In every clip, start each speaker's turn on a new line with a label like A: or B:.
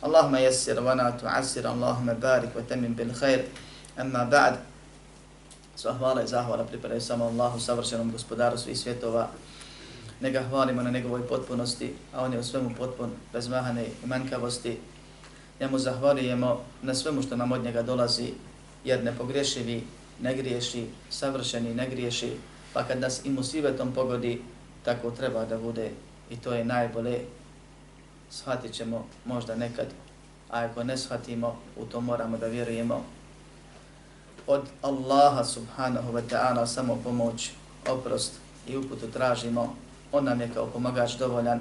A: Allahumma yassir wa la اللهم Allahumma barik wa اللهم bil khair. بالخير اما بعد سو هواله زاهوله pripreme samo Allahu savršenom gospodaru svih svjetova. Neka hvalimo na njegovoj potpunosti a on je u svemu potpun bez mahane i manjkavosti. Njemu zahvalujemo na svemu što nam od njega dolazi jer nepogrešivi ne griješi savršeni ne griješi pa kad nas i musibetom pogodi tako treba da bude i to je najbolje. Shvatit ćemo možda nekad, a ako ne shvatimo, u to moramo da vjerujemo. Od Allaha subhanahu wa ta'ala samo pomoć, oprost i uputu tražimo. On nam je kao pomagač dovoljan,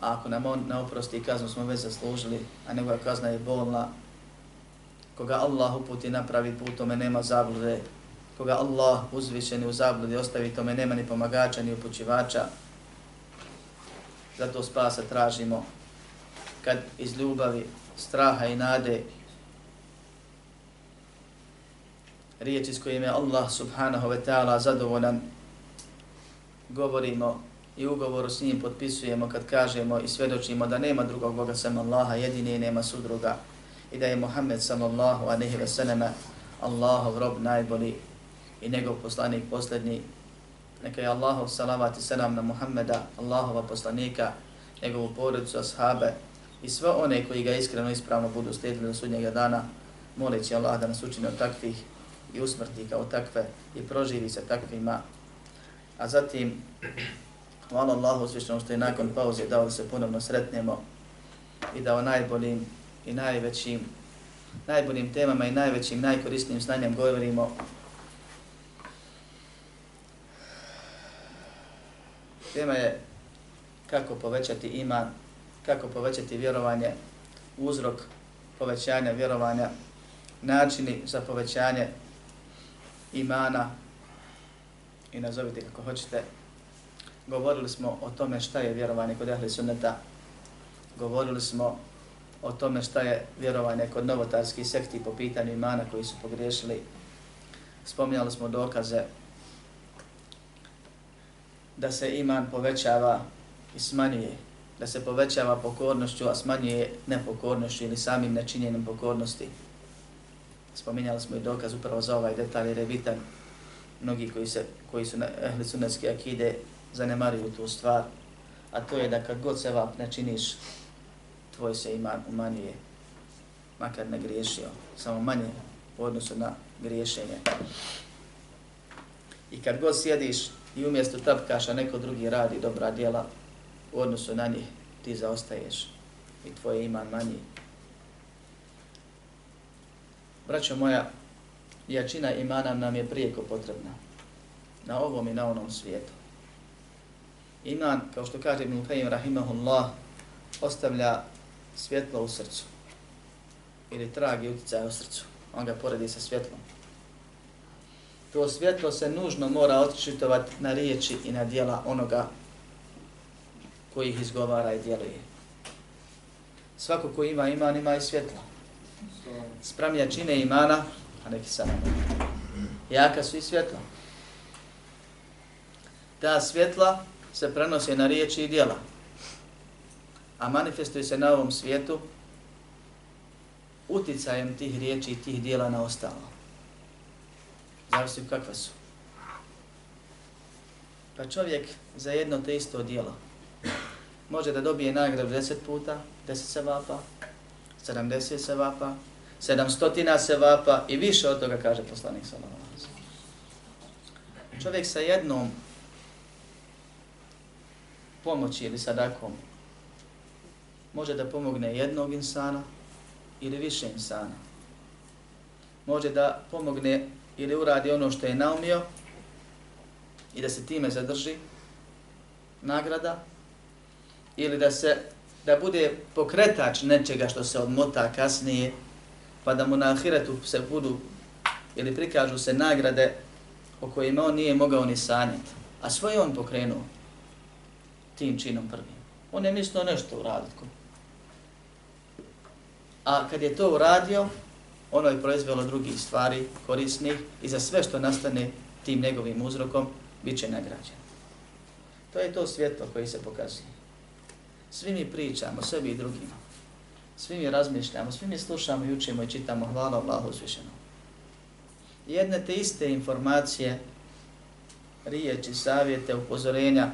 A: A ako nam on ne oprosti kaznu smo već zaslužili, a njegova kazna je bolna, koga Allah uputi napravi put, tome nema zablude, koga Allah uzvišeni u zabludi ostavi, tome nema ni pomagača, ni upućivača. Zato spasa tražimo kad iz ljubavi, straha i nade riječi s kojim je Allah subhanahu wa ta'ala zadovoljan govorimo i ugovoru s njim potpisujemo kad kažemo i svedočimo da nema drugog Boga sem Allaha, jedini i nema sudruga i da je Muhammed sallallahu alaihi ve selleme Allahov rob najbolji i njegov poslanik posljednji. Neka je Allahov salavat i selam na Muhammeda, Allahova poslanika, njegovu porodicu, ashabe i sve one koji ga iskreno ispravno budu slijedili do sudnjega dana, moleći Allah da nas učini od takvih i usmrti kao takve i proživi se takvima. A zatim Hvala Allahu uzvišenom što je nakon pauze dao da se ponovno sretnemo i da o najboljim i najvećim, najboljim temama i najvećim, najkorisnijim znanjem govorimo. Tema je kako povećati iman, kako povećati vjerovanje, uzrok povećanja vjerovanja, načini za povećanje imana i nazovite kako hoćete, govorili smo o tome šta je vjerovanje kod ahli sunneta, govorili smo o tome šta je vjerovanje kod novotarskih sekti po pitanju imana koji su pogriješili, spominjali smo dokaze da se iman povećava i smanjuje, da se povećava pokornošću, a smanjuje nepokornošću ili samim nečinjenim pokornosti. Spominjali smo i dokaz upravo za ovaj detalj, jer je bitan mnogi koji, se, koji su na ehli sunnetske akide zanemaruju tu stvar, a to je da kad god se vap ne činiš, tvoj se iman umanjuje, makar ne griješio, samo manje u odnosu na griješenje. I kad god sjediš i umjesto tapkaša neko drugi radi dobra djela, u odnosu na njih ti zaostaješ i tvoj iman manji. Braćo moja, jačina imana nam je prijeko potrebna na ovom i na onom svijetu. Iman, kao što kaže Ibn Qayyim rahimahullah, ostavlja svjetlo u srcu. Ili trag i utjecaj u srcu. On ga poredi sa svjetlom. To svjetlo se nužno mora očitovati na riječi i na dijela onoga koji ih izgovara i djeluje. Svako ko ima iman, ima i svjetlo. Spramlja jačine imana, a neki sa Jaka su i svjetlo. Ta svjetla se prenose na riječi i dijela, a manifestuje se na ovom svijetu uticajem tih riječi i tih dijela na ostalo. Zavisi kakve su. Pa čovjek za jedno te isto dijelo može da dobije nagradu deset puta, deset sevapa, 70 sevapa, 700 sevapa i više od toga kaže poslanik sallallahu. Čovjek sa jednom pomoći ili sadakom može da pomogne jednog insana ili više insana. Može da pomogne ili uradi ono što je naumio i da se time zadrži nagrada ili da se da bude pokretač nečega što se odmota kasnije pa da mu na ahiretu se budu ili prikažu se nagrade o kojima on nije mogao ni sanjati. A svoje on pokrenuo tim činom prvim. On je mislio nešto uraditi. A kad je to uradio, ono je proizvelo drugih stvari korisnih i za sve što nastane tim njegovim uzrokom, bit će nagrađen. To je to svjetlo koji se pokazuje. Svi mi pričamo, sebi i drugima. Svi mi razmišljamo, svi mi slušamo i učimo i čitamo. Hvala Allahu uzvišenom. Jedne te iste informacije, riječi, savjete, upozorenja,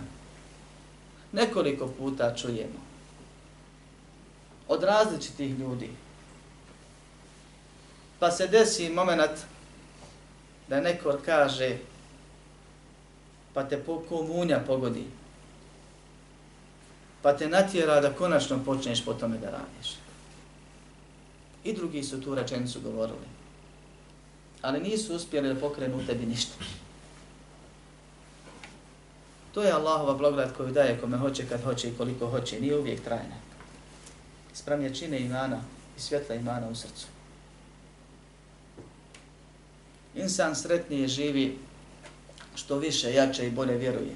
A: nekoliko puta čujemo. Od različitih ljudi. Pa se desi moment da neko kaže pa te po komunja pogodi. Pa te natjera da konačno počneš po tome da radiš. I drugi su tu rečenicu govorili. Ali nisu uspjeli da pokrenu u tebi ništa. To je Allahova blagodat koju daje kome hoće, kad hoće i koliko hoće. Nije uvijek trajna. Sprem je čine imana i svjetla imana u srcu. Insan sretnije živi što više, jače i bolje vjeruje.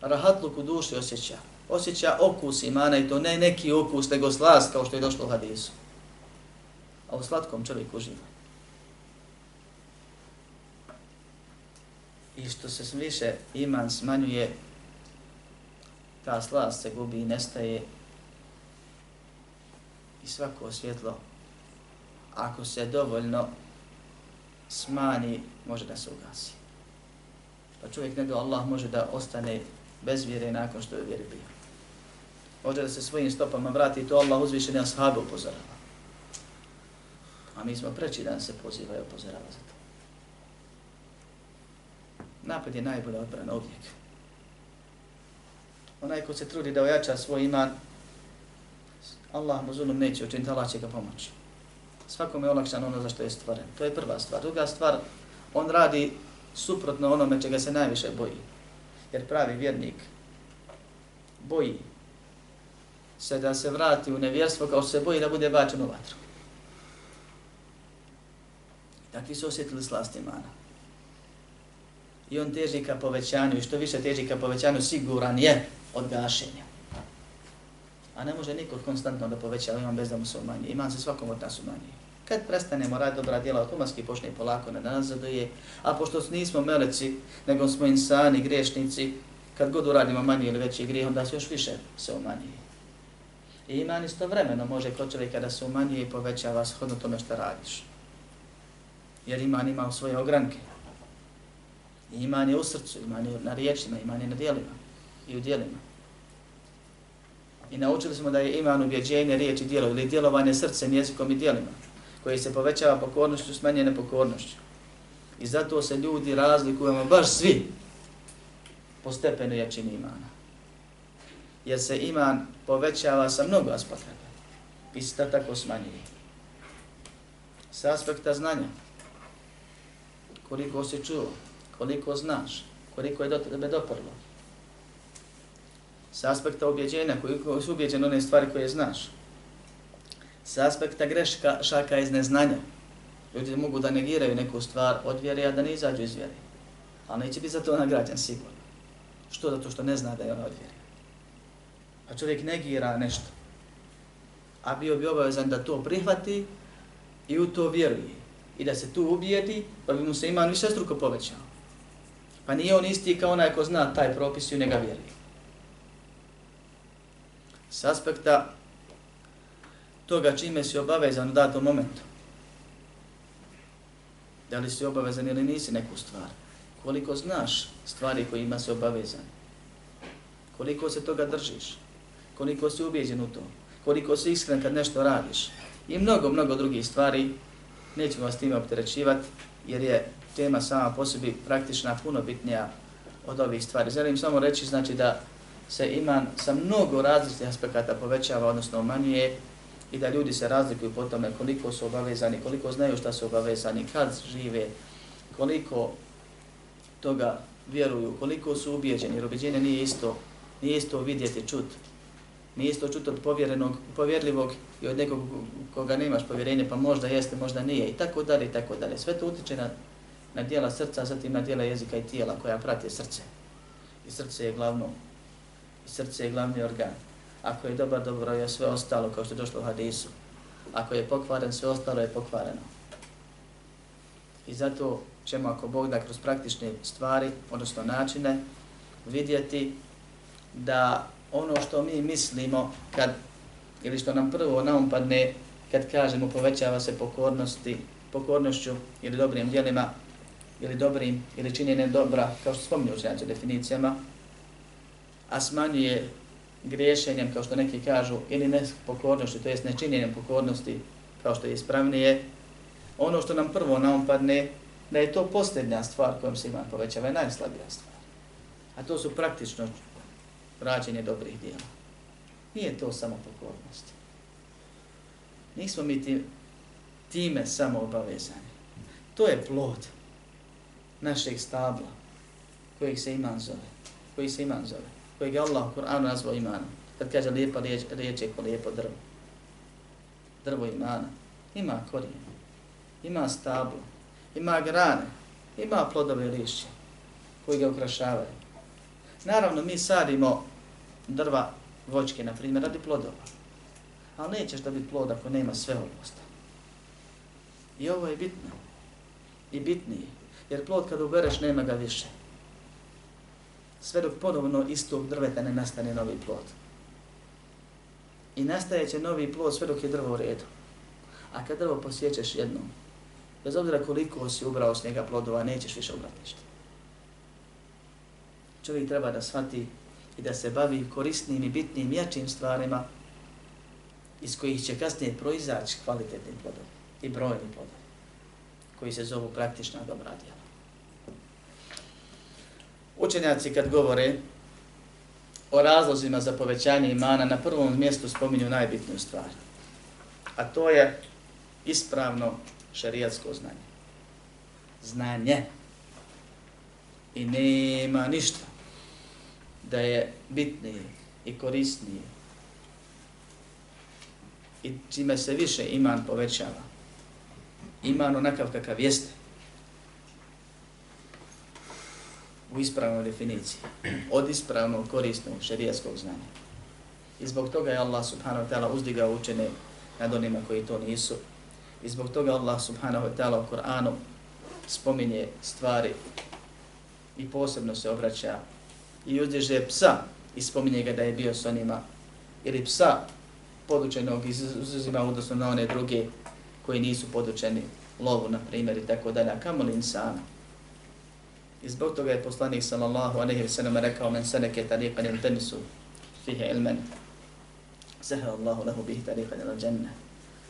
A: Rahatluk u duši osjeća. Osjeća okus imana i to ne neki okus, nego slast kao što je došlo u hadisu. A u slatkom čovjek uživa. I što se više iman smanjuje, ta slast se gubi i nestaje i svako svjetlo, ako se dovoljno smani, može da se ugasi. Pa čovjek nego Allah može da ostane bez vjere nakon što je vjeri bio. Može da se svojim stopama vrati i to Allah uzvišeni ashabi upozorava. A mi smo preći dan se poziva i upozorava za to. Napad je najbolja odbrana uvijek. Onaj ko se trudi da ojača svoj iman, Allah mu zulum neće učiniti, Allah će ga pomoći. Svakom je olakšan ono za što je stvoren. To je prva stvar. Druga stvar, on radi suprotno onome čega se najviše boji. Jer pravi vjernik boji se da se vrati u nevjerstvo kao se boji da bude bačen u vatru. Takvi su osjetili slast imana. I on teži ka povećanju i što više teži ka povećanju siguran je od gašenja. A ne može niko konstantno da poveća ovaj iman bez da mu se umanji. Iman se svakom od nas umanji. Kad prestanemo raditi dobra djela, automatski počne polako na nazaduje, a pošto nismo meleci, nego smo insani, grešnici, kad god uradimo manji ili veći grijeh, onda se još više se umanji. I iman istovremeno može kod čovjeka da se umanjuje i povećava shodno tome što radiš. Jer iman ima svoje ogranke. I iman je u srcu, iman je na riječima, iman je na dijelima i u dijelima. I naučili smo da je iman ubjeđenje, riječ i djelo, ili djelovanje srcem, jezikom i djelima, koji se povećava pokornošću, smanje nepokornošću. I zato se ljudi razlikujemo, baš svi, po stepenu jačini imana. Jer se iman povećava sa mnogo aspekta. I se tako smanjuje. Sa aspekta znanja, koliko si čuo, koliko znaš, koliko je do tebe doprlo. Sa aspekta objeđenja, koliko su objeđen one stvari koje znaš. Sa aspekta greška, šaka iz neznanja. Ljudi mogu da negiraju neku stvar od vjere, a da ne izađu iz vjere. Ali neće biti za to nagrađen sigurno. Što? Zato što ne zna da je ona od vjere. Pa čovjek negira nešto. A bio bi obavezan da to prihvati i u to vjeruje. I da se tu ubijeti, pa bi mu se iman više struko povećao. Pa nije on isti kao onaj ko zna taj propis i u njega vjeruje. S aspekta toga čime si obavezan u datom momentu. Da li si obavezan ili nisi neku stvar. Koliko znaš stvari kojima se obavezan. Koliko se toga držiš. Koliko si ubijeđen u to. koliko si iskren kad nešto radiš i mnogo, mnogo drugih stvari, nećemo vas time opterećivati, jer je tema sama po sebi praktična, puno bitnija od ovih stvari. Želim samo reći znači da se iman sa mnogo različitih aspekata povećava, odnosno umanjuje, i da ljudi se razlikuju po tome koliko su obavezani, koliko znaju šta su obavezani, kad žive, koliko toga vjeruju, koliko su ubijeđeni, jer ubijeđenje nije isto, nije isto vidjeti, čut. Nije isto čut od povjerenog, povjerljivog i od nekog koga nemaš povjerenje, pa možda jeste, možda nije, i tako dalje, i tako dalje. Sve to utiče na, na dijela srca, zatim na dijela jezika i tijela koja prate srce. I srce je glavno, srce je glavni organ. Ako je dobar, dobro je sve ostalo, kao što je došlo u hadisu. Ako je pokvaren, sve ostalo je pokvareno. I zato ćemo, ako Bog da kroz praktične stvari, odnosno načine, vidjeti da ono što mi mislimo kad, ili što nam prvo naumpadne kad kažemo povećava se pokornosti, pokornošću ili dobrim dijelima, ili dobrim, ili činjenjem dobra, kao što spominju učenjaci definicijama, a smanjuje griješenjem, kao što neki kažu, ili nepokornošću, to jest nečinjenjem pokornosti, kao što je ispravnije, ono što nam prvo naumpadne, da je to posljednja stvar kojom se ima povećava, je najslabija stvar. A to su praktično rađenje dobrih dijela. Nije to samo pokornost. Nismo mi ti, time samo obavezani. To je plod našeg stabla kojih se iman zove. Koji se iman zove kojeg je Allah u Kur'anu nazvao imanom. Kad kaže lijepa riječ, riječ je ko lijepo drvo. Drvo imana. Ima korijen. Ima stablo. Ima grane. Ima plodove lišće koji ga ukrašavaju. Naravno, mi sadimo drva voćke, na primjer, radi plodova. Ali nećeš da bi plod ako nema sve ovo. I ovo je bitno. I bitnije. Jer plod kad ubereš, nema ga više. Sve dok ponovno istog drveta ne nastane novi plod. I nastaje će novi plod sve dok je drvo u redu. A kad drvo posjećeš jednom, bez obzira koliko si ubrao s njega plodova, nećeš više ubrati ništa čovjek treba da shvati i da se bavi korisnim i bitnim jačim stvarima iz kojih će kasnije proizaći kvalitetni plodovi i brojni plodovi koji se zovu praktična dobra djela. Učenjaci kad govore o razlozima za povećanje imana na prvom mjestu spominju najbitniju stvar. A to je ispravno šarijatsko znanje. Znanje. I nema ništa da je bitnije i korisnije i čime se više iman povećava. Iman onakav kakav jeste u ispravnoj definiciji od ispravnog korisnog šerijskog znanja. I zbog toga je Allah subhanahu wa ta'ala uzdigao učene nad onima koji to nisu. I zbog toga Allah subhanahu wa ta'ala u Kur'anu spominje stvari i posebno se obraća i uzdiže psa i spominje ga da je bio s onima, ili psa podučenog izuzima odnosno na one druge koji nisu podučeni lovu, na primjer, i tako dalje, a kamo li insana? I zbog toga je poslanik sallallahu alaihi wa sallam rekao men seneke tariqan il tenisu fihe ilmen sehe Allahu lahu bih tariqan il dženne.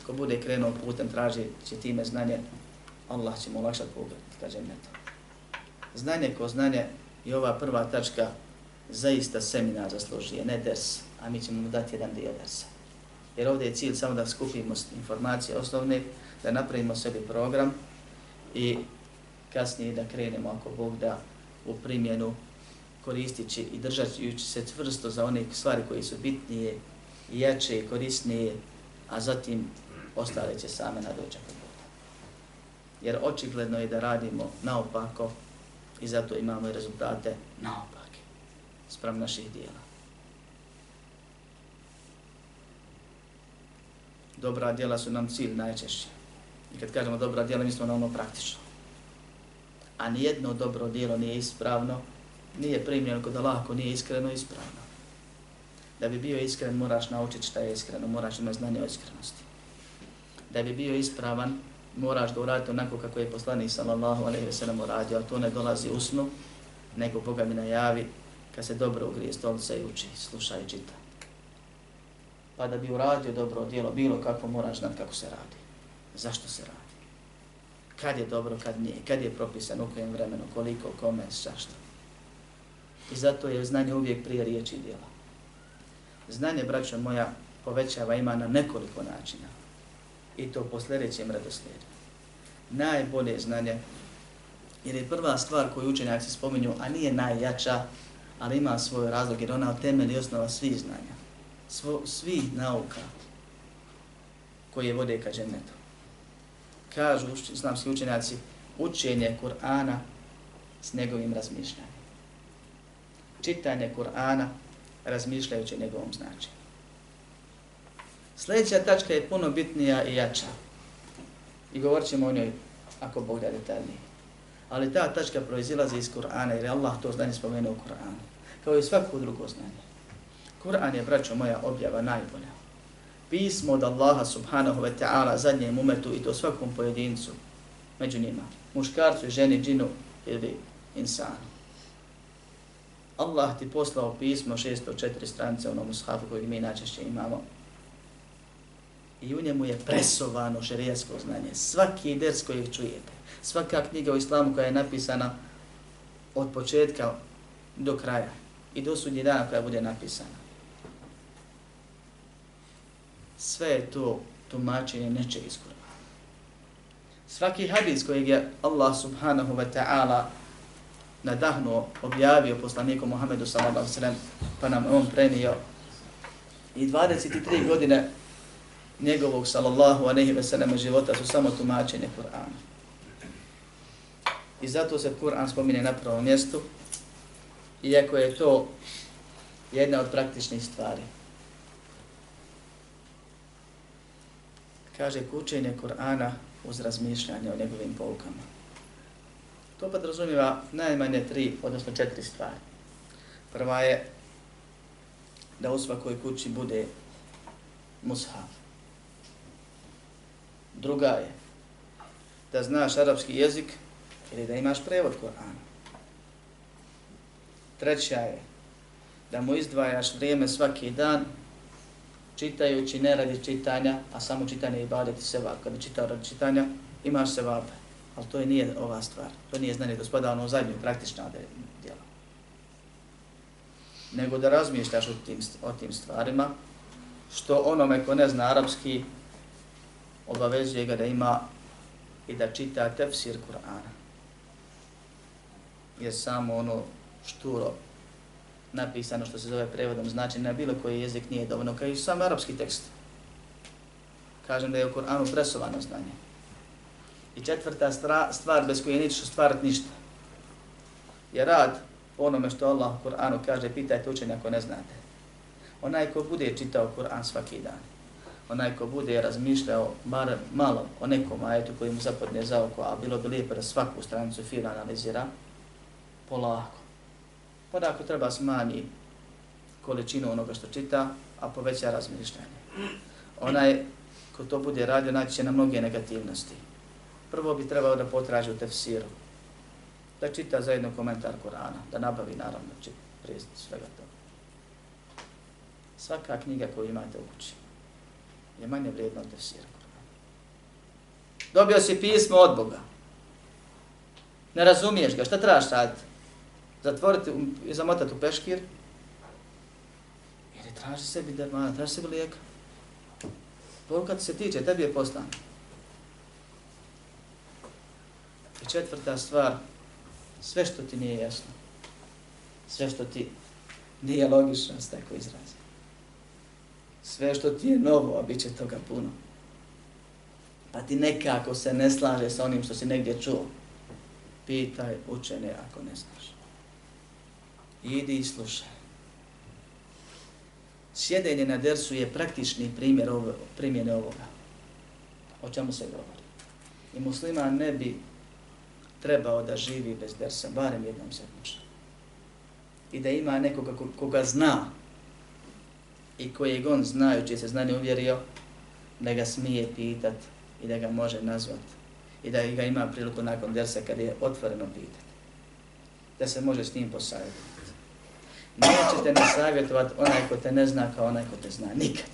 A: Ko bude krenuo putem traži će time znanje, Allah će mu olakšati put ka džennetu. Znanje ko znanje i ova prva tačka zaista seminar zaslužuje, ne ders, a mi ćemo mu dati jedan dio dersa. Jer ovdje je cilj samo da skupimo informacije osnovne, da napravimo sebi program i kasnije da krenemo ako Bog da u primjenu koristići i držaći se tvrsto za one stvari koji su bitnije, jače i korisnije, a zatim ostale će same na dođak Jer očigledno je da radimo naopako i zato imamo i rezultate naopako sprem naših dijela. Dobra djela su nam cilj najčešće. I kad kažemo dobra djela, mislimo na ono praktično. A nijedno dobro dijelo nije ispravno, nije primljeno kod Allah ako nije iskreno ispravno. Da bi bio iskren, moraš naučiti šta je iskreno, moraš imati znanje o iskrenosti. Da bi bio ispravan, moraš da uraditi onako kako je poslanik sallallahu alaihi wa sallam uradio, a to ne dolazi u snu, nego Boga mi najavi kad se dobro ugrije stolica i uči, sluša i čita. Pa da bi uradio dobro djelo, bilo kako moraš znati kako se radi. Zašto se radi? Kad je dobro, kad nije, kad je propisano, u kojem vremenu, koliko, kome, zašto. I zato je znanje uvijek prije riječi i djela. Znanje, braćo moja, povećava ima na nekoliko načina. I to po sljedećem redoslijedu. Najbolje znanje, jer je prva stvar koju učenjaci spominju, a nije najjača, ali ima svoj razlog, jer ona temelj i osnova svih znanja. Svo, svi nauka koje vode ka džennetu. Kažu islamski učenjaci, učenje Kur'ana s njegovim razmišljanjem. Čitanje Kur'ana razmišljajući njegovom značenju. Sljedeća tačka je puno bitnija i jača. I govorit ćemo o njoj ako Bog da detaljnije. Ali ta tačka proizilazi iz Kur'ana jer je Allah to znanje spomenuo u Kur'anu. Kao i svako drugo znanje. Kur'an je, braćo moja, objava najbolja. Pismo od Allaha subhanahu wa ta'ala zadnjem umetu i to svakom pojedincu među njima. Muškarcu i ženi, džinu ili insanu. Allah ti poslao pismo 604 stranice onom ushafu kojeg mi najčešće imamo. I u njemu je presovano šerijasko znanje. Svaki ders koji čujete, svaka knjiga u islamu koja je napisana od početka do kraja i do sudnji dana koja bude napisana. Sve je to tumačenje neče iz Kur'ana. Svaki hadis kojeg je Allah subhanahu wa ta'ala nadahnuo, objavio poslaniku Muhammedu sallallahu sallam, pa nam on prenio i 23 godine njegovog sallallahu aleyhi ve sellem života su samo tumačenje Kur'ana. I zato se Kur'an spomine na prvom mjestu, iako je to jedna od praktičnih stvari. Kaže kučenje Kur'ana uz razmišljanje o njegovim poukama. To podrazumijeva najmanje tri, odnosno četiri stvari. Prva je da u svakoj kući bude mushaf. Druga je da znaš arapski jezik ili da imaš prevod Kur'ana. Treća je da mu izdvajaš vrijeme svaki dan čitajući ne radi čitanja, a samo čitanje i badeti se. Kada čita radi čitanja, imaš se. Ali to je nije ova stvar. To nije znanje gospoda ono zadnju praktična djela. Nego da razmišljaš o tim, o tim stvarima, što onome ko ne zna arapski, obavezuje ga da ima i da čita tefsir Kur'ana. Jer samo ono šturo napisano što se zove prevodom znači na bilo koji jezik nije dovoljno, kao i sam arapski tekst. Kažem da je u Koranu presovano znanje. I četvrta stvar bez koje nećeš ostvariti ništa. Je rad onome što Allah u Koranu kaže, pitajte učenje ako ne znate. Onaj ko bude čitao Kur'an svaki dan, onaj ko bude razmišljao bar malo o nekom ajetu koji mu zapadne za oko, a bilo bi lijepo da svaku stranicu fila analizira, polako. Pa da ako treba smanji količinu onoga što čita, a poveća razmišljanje. Onaj ko to bude radio, naći će na mnoge negativnosti prvo bi trebao da potraži u tefsiru, da čita zajedno komentar Korana, da nabavi naravno čit, prijesti svega toga. Svaka knjiga koju imate u kući je manje vrijedna od tefsira Korana. Dobio si pismo od Boga. Ne razumiješ ga, šta trebaš sad? Zatvoriti um, i zamotati u peškir? Ili traži sebi dermana, traži sebi lijeka? Poruka ti se tiče, tebi je poslan. I četvrta stvar, sve što ti nije jasno, sve što ti nije logično, s tako izrazi. Sve što ti je novo, a bit će toga puno. Pa ti nekako se ne slaže sa onim što si negdje čuo. Pitaj učene ako ne znaš. Idi i slušaj. Sjedenje na dersu je praktični primjer ovo, primjene ovoga. O čemu se govori? I musliman ne bi trebao da živi bez dersa, barem jednom sedmično. I da ima nekoga koga zna i kojeg on znajući se znanje uvjerio, da ga smije pitat i da ga može nazvat i da ga ima priliku nakon dersa kad je otvoreno pitat. Da se može s njim posavjetovati. Neće te ne savjetovati onaj ko te ne zna kao onaj ko te zna. Nikad.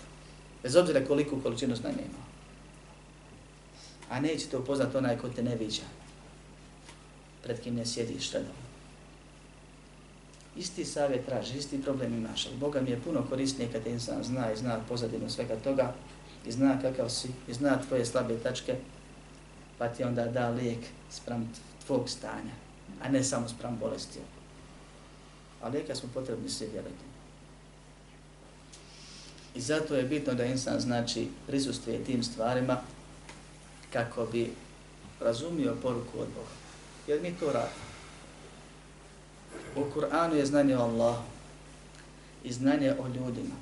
A: Bez obzira koliko količinu znanja ima. A neće te upoznat onaj ko te ne viđa. Pred kim ne sjediš redom. Isti savjet traži, isti problem imaš. Ali Boga mi je puno korisnije kad insan zna i zna pozadinu svega toga i zna kakav si i zna tvoje slabe tačke pa ti onda da lijek sprem tvog stanja, a ne samo sprem bolesti. A lijeka smo potrebni svi vjerati. I zato je bitno da insan znači prisustuje tim stvarima kako bi razumio poruku od Boga. Jer mi to radimo. U Kur'anu je znanje o Allahu i znanje o ljudima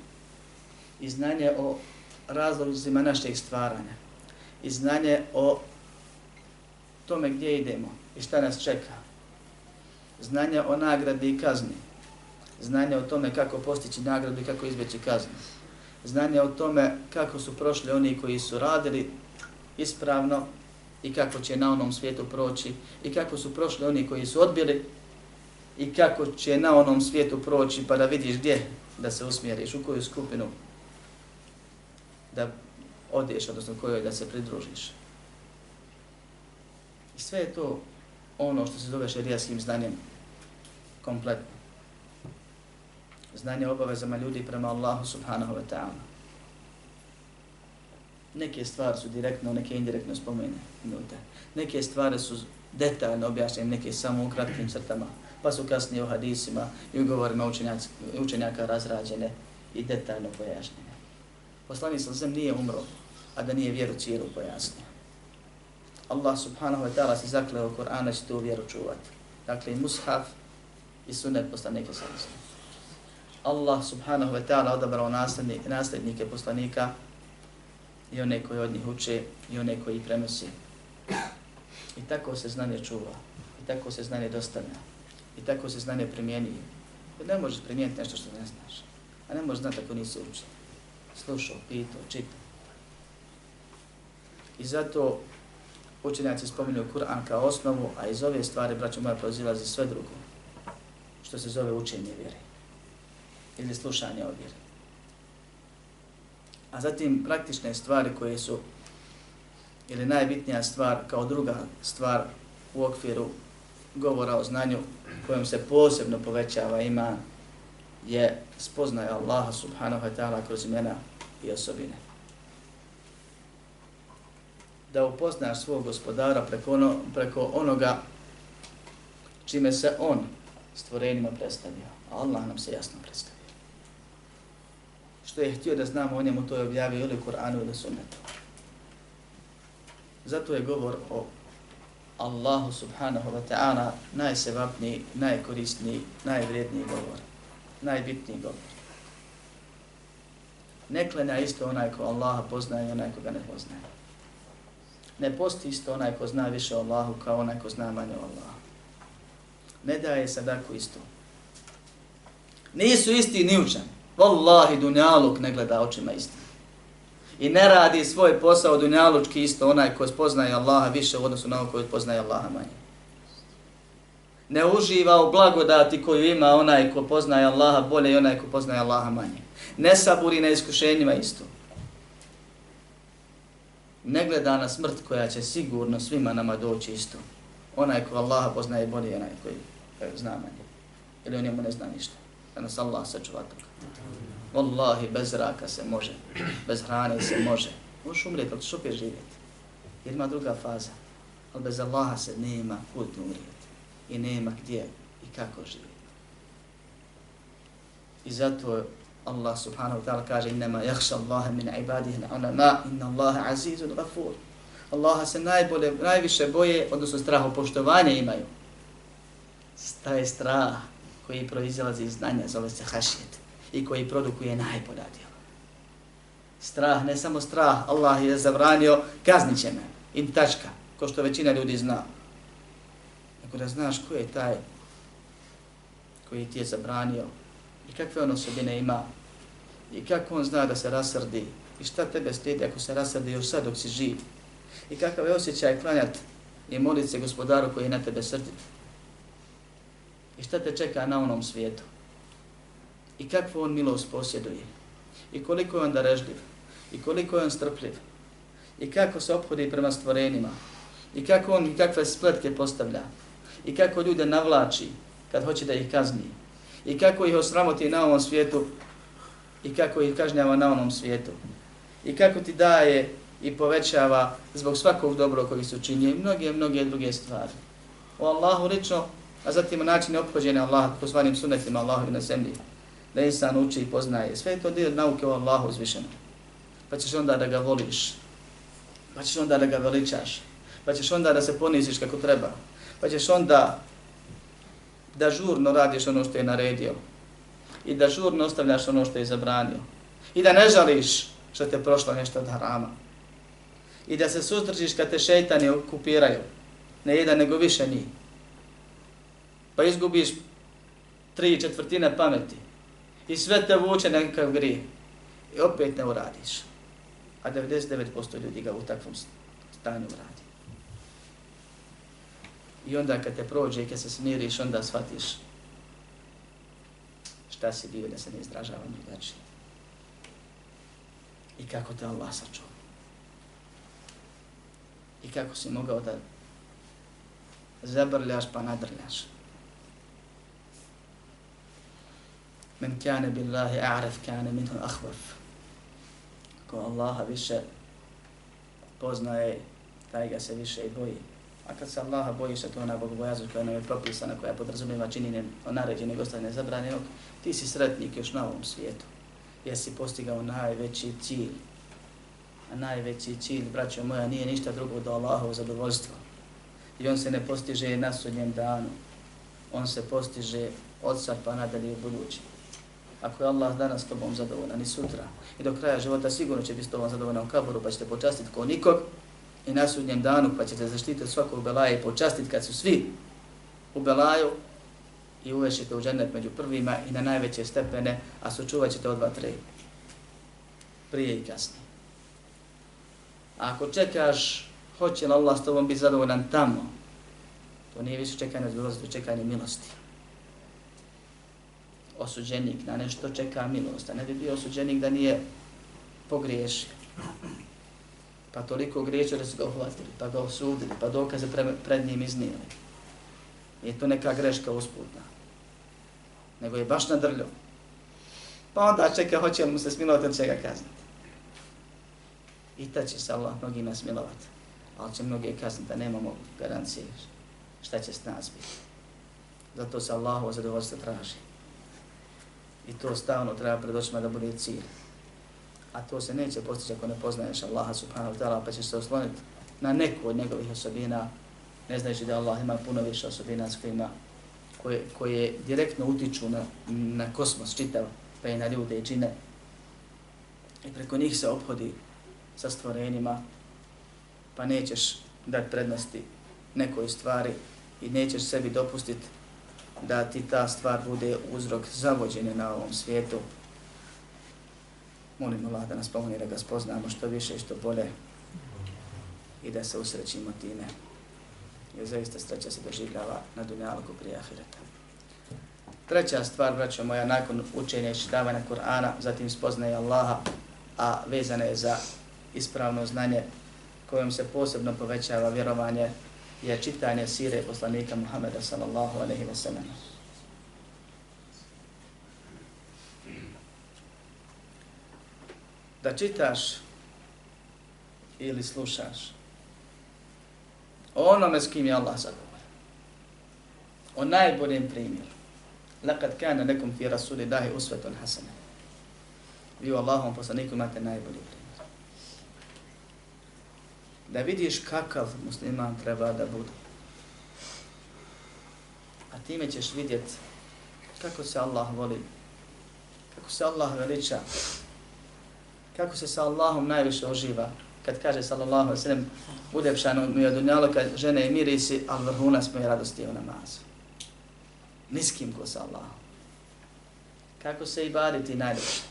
A: i znanje o razlozima našeg stvaranja i znanje o tome gdje idemo i šta nas čeka. Znanje o nagradi i kazni. Znanje o tome kako postići nagradu i kako izbjeći kaznu. Znanje o tome kako su prošli oni koji su radili ispravno i kako će na onom svijetu proći i kako su prošli oni koji su odbili i kako će na onom svijetu proći pa da vidiš gdje da se usmjeriš, u koju skupinu da odeš, odnosno kojoj da se pridružiš. I sve je to ono što se zove šerijaskim znanjem kompletno. Znanje obavezama ljudi prema Allahu subhanahu wa ta'ala. Neke stvari su direktno, neke indirektno spomenute. Neke stvari su detaljno objašnjene, neke samo u kratkim crtama, pa su kasnije u hadisima i ugovorima učenjaka razrađene i detaljno pojašnjene. Poslani sa zem nije umro, a da nije vjeru cijelu pojasnio. Allah subhanahu wa ta'ala se zakleo u Korana će tu vjeru čuvati. Dakle, mushaf i sunnet poslanike sa Allah subhanahu wa ta'ala odabrao nasljednike, nasljednike poslanika i one koji od njih uče i one koji prenosi. I tako se znanje čuva. I tako se znanje dostavlja. I tako se znanje primjenjuje. Jer ne možeš primijeniti nešto što ne znaš. A ne možeš znati ako nisi učio. Slušao, pitao, čitao. I zato učenjaci spominju Kur'an kao osnovu, a iz ove stvari, braćo moja, prozilazi sve drugo. Što se zove učenje vjere. Ili slušanje o vjeri. A zatim praktične stvari koje su, ili najbitnija stvar kao druga stvar u okviru govora o znanju kojom se posebno povećava ima je spoznaje Allaha subhanahu wa ta'ala kroz imena i osobine da upoznaš svog gospodara preko, ono, preko onoga čime se on stvorenima predstavio. Allah nam se jasno predstavio. Što je htio da znamo o njemu, to je objavio ili u Koranu ili sunnetu. Zato je govor o Allahu subhanahu wa ta'ala najsevapniji, najkorisniji, najvredniji govor. Najbitniji govor. Ne klanja isto onaj ko Allaha poznaje i onaj ko ga ne poznaje ne posti isto onaj ko zna više o Allahu kao onaj ko zna manje o Allahu. Ne daje sadaku isto. Nisu isti ni učani. Wallahi dunjaluk ne gleda očima istine. I ne radi svoj posao dunjalučki isto onaj ko spoznaje Allaha više u odnosu na ono koji poznaje Allaha manje. Ne uživa u blagodati koju ima onaj ko poznaje Allaha bolje i onaj ko poznaje Allaha manje. Ne saburi na iskušenjima isto ne gleda na smrt koja će sigurno svima nama doći isto. Onaj ko Allaha poznaje bolje, i onaj koji e, zna manje. Ili on njemu ne zna ništa. Da nas Allah sačuva toga. Wallahi, bez raka se može. Bez hrane se može. Možeš umrijeti, ali ćeš opet živjeti. Jer ima druga faza. Ali bez Allaha se nema kud umrijeti. I nema gdje i kako živjeti. I zato Allah subhanahu wa ta'ala kaže innama yakhsha Allah min ibadihi al-ulama inna Allah azizun gafur. Allah se najbolje najviše boje odnosno straho poštovanje imaju. Taj strah koji proizilazi iz znanja zove se hašijet i koji produkuje najbolja djela. Strah, ne samo strah, Allah je zabranio kaznit će me. I tačka, ko što većina ljudi zna. Ako da znaš ko je taj koji ti je zabranio i kakve on osobine ima i kako on zna da se rasrdi i šta tebe slijedi ako se rasrdi još sad dok si živ i kakav je osjećaj klanjat i molit se gospodaru koji je na tebe srdit i šta te čeka na onom svijetu? I kakvu on milost posjeduje? I koliko je on darežljiv? I koliko je on strpljiv? I kako se obhodi prema stvorenima i kako on i kakve spletke postavlja? I kako ljude navlači kad hoće da ih kazni? I kako ih osramoti na ovom svijetu? I kako ih kažnjava na onom svijetu? I kako ti daje i povećava zbog svakog dobro koji su činje i mnoge, mnoge druge stvari. O Allahu lično, a zatim način ophođenja Allaha po svanim sunetima Allahu na zemlji, da insan uči i poznaje. Sve je to dio nauke o Allahu uzvišeno. Pa ćeš onda da ga voliš, pa ćeš onda da ga veličaš, pa ćeš onda da se poniziš kako treba, pa ćeš onda da žurno radiš ono što je naredio. I da žurno ostavljaš ono što je zabranio. I da ne žališ što te prošlo nešto od harama. I da se suzdržiš kad te šeitani okupiraju, ne jedan nego više njih, pa izgubiš tri četvrtine pameti i sve te vuče nekakav grije i opet ne uradiš. A 99% ljudi ga u takvom stanju uradi. I onda kad te prođe i kad se smiriš, onda shvatiš šta si bio da se ne izdražava drugačije. I kako te Allah sačuva. I kako si mogao da zabrljaš pa nadrljaš. Men kane billahi a'raf kane minhu ahvaf. Ko Allaha više poznaje, taj ga se više i boji. A kad se Allaha bojiš, to ona bogobojaznost koja nam je propisana, koja podrazumijeva činjenje o naređenog ostane zabranjenog, ti si sretnik još na ovom svijetu. Jer si postigao najveći cilj. A najveći cilj, braćo moja, nije ništa drugo do Allahovo zadovoljstvo. I on se ne postiže na sudnjem danu. On se postiže od sad pa nadalje u budućnosti Ako je Allah danas s tobom zadovoljan i sutra i do kraja života sigurno će biti s tobom zadovoljan u kaboru pa ćete počastiti ko nikog i na sudnjem danu pa ćete zaštiti od svakog belaja i počastiti kad su svi u belaju i uvešite u džennet među prvima i na najveće stepene, a sučuvat ćete od dva, tri. Prije i kasnije. A ako čekaš, hoće li Allah s tobom biti zadovoljan tamo, to nije više čekanje od milosti, to čekanje milosti. Osuđenik na nešto čeka milost, a ne bi bio osuđenik da nije pogriješio pa toliko griješio da su ga uhvatili, pa ga osudili, pa dokaze pre, pred njim iznijeli. Je to neka greška usputna. Nego je baš nadrljio. Pa onda čeka, hoće mu se smilovati ili će ga kazniti. I ta će se Allah mnogima smilovati. Ali će mnogi kazniti da nemamo garancije šta će s nas biti. Zato se Allahu zadovoljstvo traži. I to stavno treba pred očima da bude cilj a to se neće postići ako ne poznaješ Allaha subhanahu wa ta'ala, pa ćeš se osloniti na neku od njegovih osobina, ne znajući da Allah ima puno više osobina s kojima, koje, koje direktno utiču na, na kosmos čitav, pa i na ljude i čine. I preko njih se obhodi sa stvorenjima, pa nećeš dati prednosti nekoj stvari i nećeš sebi dopustiti da ti ta stvar bude uzrok zavođenja na ovom svijetu, Molim Allah da nas pomogne da ga spoznamo što više i što bolje i da se usrećimo time. Jer zaista sreća se doživljava na dunjalku prije ahireta. Treća stvar, braćo moja, nakon učenja i čitavanja Kur'ana, zatim spoznaje Allaha, a vezana je za ispravno znanje kojom se posebno povećava vjerovanje, je čitanje sire poslanika Muhammeda sallallahu alaihi wa sallam. da čitaš ili slušaš onome s kim je Allah zadovoljan. O najboljem primjeru. Lekad kana nekom fi rasuli dahi usvetun hasana. Vi u Allahom poslaniku imate najbolji primjer. Da vidiš kakav musliman treba da bude. A time ćeš vidjet kako se Allah voli, kako se Allah veliča, kako se sa Allahom najviše oživa. Kad kaže sallallahu alaihi sallam, udepšano mi od unjaloka žene i mirisi, ali vrhunac mu je radosti u namazu. Niskim ko sa Allahom. Kako se ibaditi najljepše.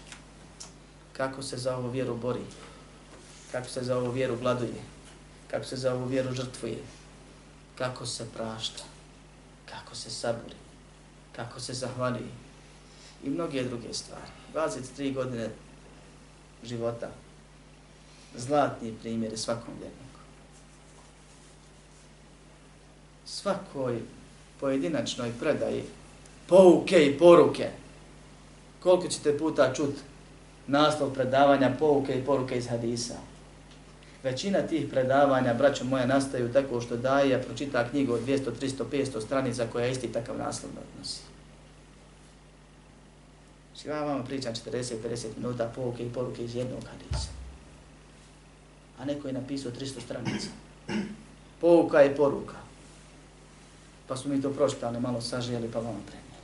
A: Kako se za ovu vjeru bori. Kako se za ovu vjeru gladuje. Kako se za ovu vjeru žrtvuje. Kako se prašta. Kako se saburi. Kako se zahvaljuje. I mnoge druge stvari. 23 godine života zlatni primjer svakom vjerniku. Svakoj pojedinačnoj predaji pouke i poruke. Koliko ćete puta čut naslov predavanja pouke i poruke iz hadisa? Većina tih predavanja, braćo moje, nastaju tako što daje, pročita knjigu od 200, 300, 500 stranica koja isti takav naslov odnosi. Znači, ja vam pričam 40-50 minuta pouke i poruke iz jednog hadisa. A neko je napisao 300 stranica. Pouka i poruka. Pa su mi to pročitali, malo sažijeli, pa vam prenijeli.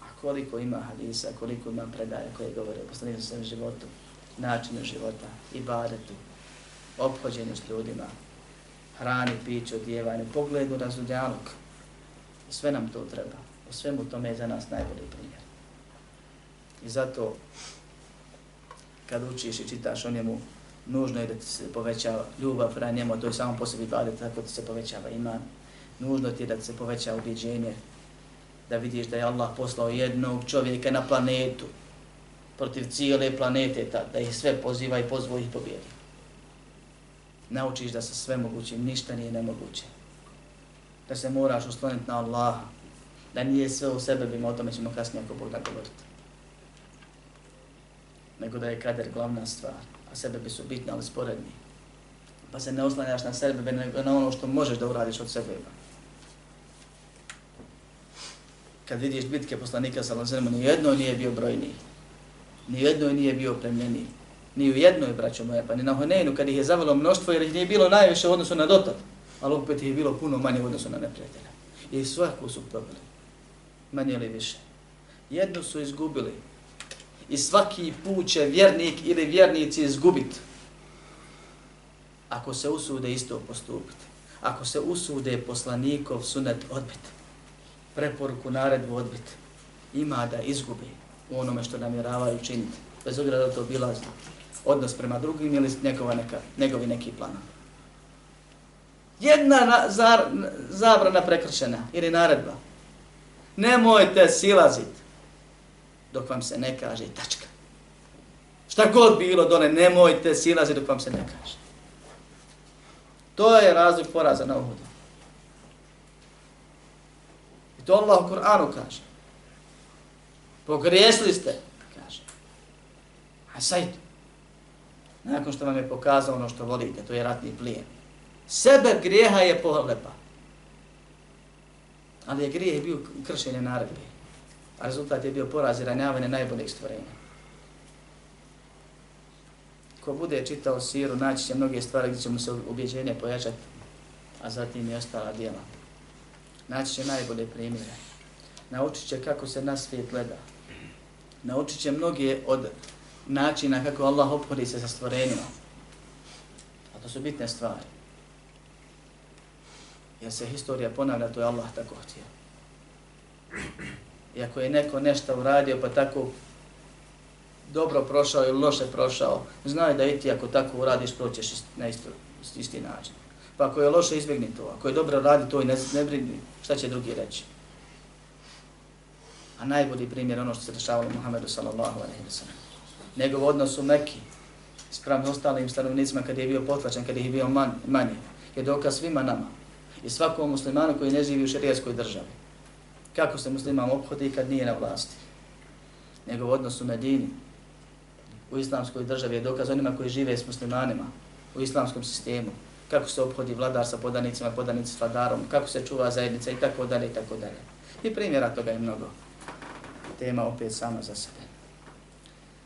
A: A koliko ima hadisa, koliko ima predaja koje govore o poslanicu svem životu, načinu života, i obhođenju s ljudima, hrani, piću, odjevanju, pogledu na zudjalog. Sve nam to treba. U svemu tome je za nas najbolji primjer. I zato, kad učiš i čitaš o njemu, nužno je da ti se poveća ljubav prema njemu, to je samo po sebi bade, tako ti se povećava iman. Nužno ti je da ti se poveća ubjeđenje, da vidiš da je Allah poslao jednog čovjeka na planetu, protiv cijele planete, ta, da ih sve poziva i pozvo ih pobjedi. Naučiš da se sve mogućim, ništa nije nemoguće. Da se moraš usloniti na Allaha, da nije sve u sebe, bimo o tome ćemo kasnije ako Bog da govoriti. Nego da je kader glavna stvar, a sebe bi su bitni, ali sporedni. Pa se ne oslanjaš na sebe, nego na ono što možeš da uradiš od sebe. Kad vidiš bitke poslanika sa Lanzermu, ni jedno nije bio brojniji. Ni jedno nije bio opremljeniji. Ni u jednoj, braćo moja, pa ni na Honeinu, kad ih je zavelo mnoštvo, jer ih nije bilo najviše u odnosu na dotad, ali opet ih je bilo puno manje u odnosu na neprijatelja. I svaku su probili manje ili više. Jedno su izgubili. I svaki put će vjernik ili vjernici izgubiti. Ako se usude isto postupiti. Ako se usude poslanikov sunet odbiti. Preporuku naredbu odbiti. Ima da izgubi u onome što namjeravaju činiti. Bez obzira da to bila odnos prema drugim ili njegova neka, njegovi neki plan. Jedna na, zar, zabrana prekršena ili naredba nemojte silazit dok vam se ne kaže tačka. Šta god bilo dole, nemojte silazit dok vam se ne kaže. To je razlog poraza na uhudu. I to Allah u Kur'anu kaže. Pogriješili ste, kaže. A sajt. Nakon što vam je pokazao ono što volite, to je ratni plijen. Sebe grijeha je pohlepa ali je grijeh bio kršenje naredbe. A rezultat je bio poraz i ranjavanje najboljih stvorenja. Ko bude čitao siru, naći će mnoge stvari gdje će mu se ubjeđenje pojačati, a zatim i ostala djela. Naći će najbolje primjere. Naučit će kako se na svijet gleda. Naučit će mnoge od načina kako Allah obhodi se sa stvorenjima. A to su bitne stvari. Jer se historija ponavlja, to je Allah tako htio. I ako je neko nešto uradio pa tako dobro prošao ili loše prošao, znaj da i ti ako tako uradiš proćeš na isto, isti način. Pa ako je loše, izbjegni to. Ako je dobro radi to i ne, ne brini, šta će drugi reći? A najbolji primjer ono što se dešavalo Muhammedu sallallahu alaihi wa sallam. Njegov odnos u Mekki, sprem ostalim stanovnicima kad je bio potlačen, kad je bio man, manji, je dokaz svima nama i svakom muslimanu koji ne živi u šarijeskoj državi. Kako se musliman obhodi kad nije na vlasti? Njegov odnos u Medini, u islamskoj državi je dokaz onima koji žive s muslimanima u islamskom sistemu. Kako se obhodi vladar sa podanicima, podanici s vladarom, kako se čuva zajednica i tako dalje i tako dalje. I primjera toga je mnogo. Tema opet sama za sebe.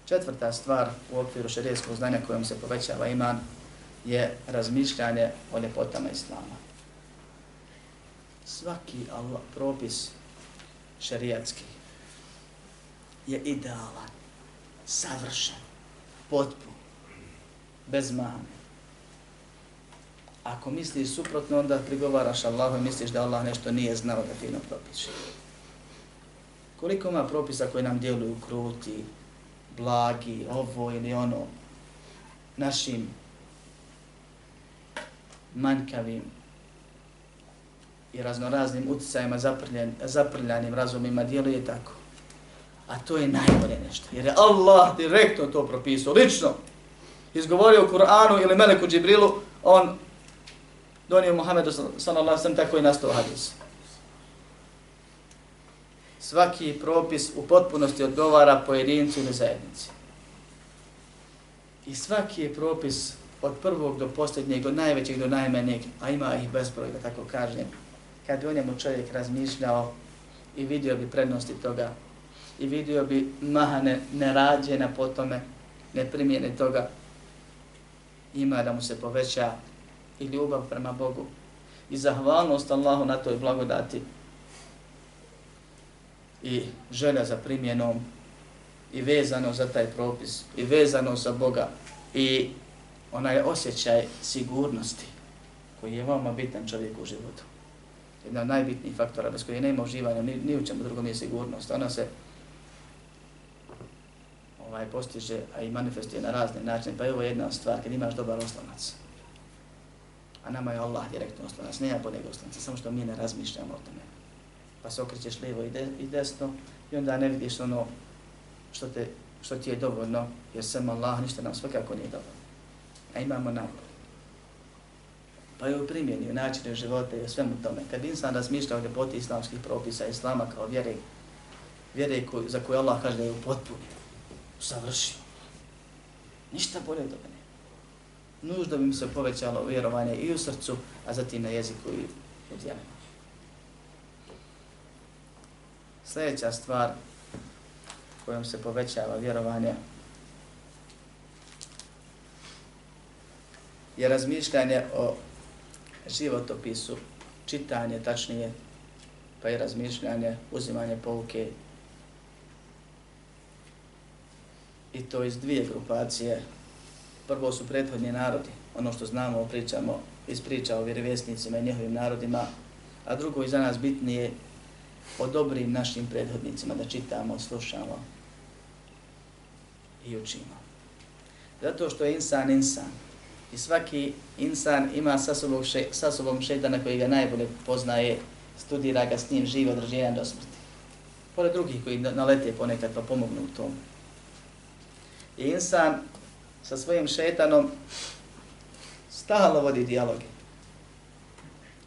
A: Četvrta stvar u okviru šarijeskog znanja kojom se povećava iman je razmišljanje o ljepotama islama svaki Allah propis šerijatski je idealan, savršen, potpun, bez mane. Ako misliš suprotno, onda prigovaraš Allahu i misliš da Allah nešto nije znao da ti nam propiše. Koliko ima propisa koji nam djeluju kruti, blagi, ovo ili ono, našim manjkavim i raznoraznim utjecajima zaprljan, zaprljanim razumima djeluje tako. A to je najbolje nešto. Jer je Allah direktno to propisao, lično. Izgovorio u Kur'anu ili Meleku Džibrilu, on donio Muhammedu sallallahu sallam tako i nastao hadis. Svaki propis u potpunosti odgovara pojedincu ili zajednici. I svaki je propis od prvog do posljednjeg, od najvećeg do najmanjeg, a ima ih bezbroj, da tako kažem, kad bi o njemu čovjek razmišljao i vidio bi prednosti toga, i vidio bi mahane nerađena po tome, ne primjene toga, ima da mu se poveća i ljubav prema Bogu i zahvalnost Allahu na toj blagodati i želja za primjenom i vezano za taj propis i vezano za Boga i onaj osjećaj sigurnosti koji je veoma bitan čovjek u životu. Jedna od najbitnijih faktora bez koje nema uživanja ni, ni u čemu drugom je sigurnost. Ona se ovaj postiže, a i manifestuje na razne načine. Pa je ovo jedna stvar, kad imaš dobar oslonac. A nama je Allah direktno oslonac, nema boljeg oslonca, samo što mi ne razmišljamo o tome. Pa se okrećeš lijevo i, de, i desno i onda ne vidiš ono što, te, što ti je dovoljno, jer sam Allah ništa nam svakako nije dovoljno. A imamo najbolje. Pa je u primjeni, u načinu života i u svemu tome. Kad insan razmišlja o ljepoti islamskih propisa, islama kao vjere, vjere koju, za koju Allah kaže da je upotpunio, savršio. Ništa bolje od toga ne. Nužno bi mi se povećalo vjerovanje i u srcu, a zatim na jeziku i u djelima. Sljedeća stvar kojom se povećava vjerovanje je razmišljanje o životopisu, čitanje tačnije, pa i razmišljanje, uzimanje pouke i to iz dvije grupacije. Prvo su prethodni narodi, ono što znamo, pričamo iz priča o vjerovjesnicima i njihovim narodima, a drugo i za nas bitnije o dobrim našim prethodnicima da čitamo, slušamo i učimo. Zato što je insan insan i svaki insan ima sa sobom, še, sa sobom šetana koji ga najbolje poznaje, studira ga s njim živo od do smrti. Pored drugih koji nalete ponekad pa pomognu u tomu. I insan sa svojim šetanom stalo vodi dijaloge.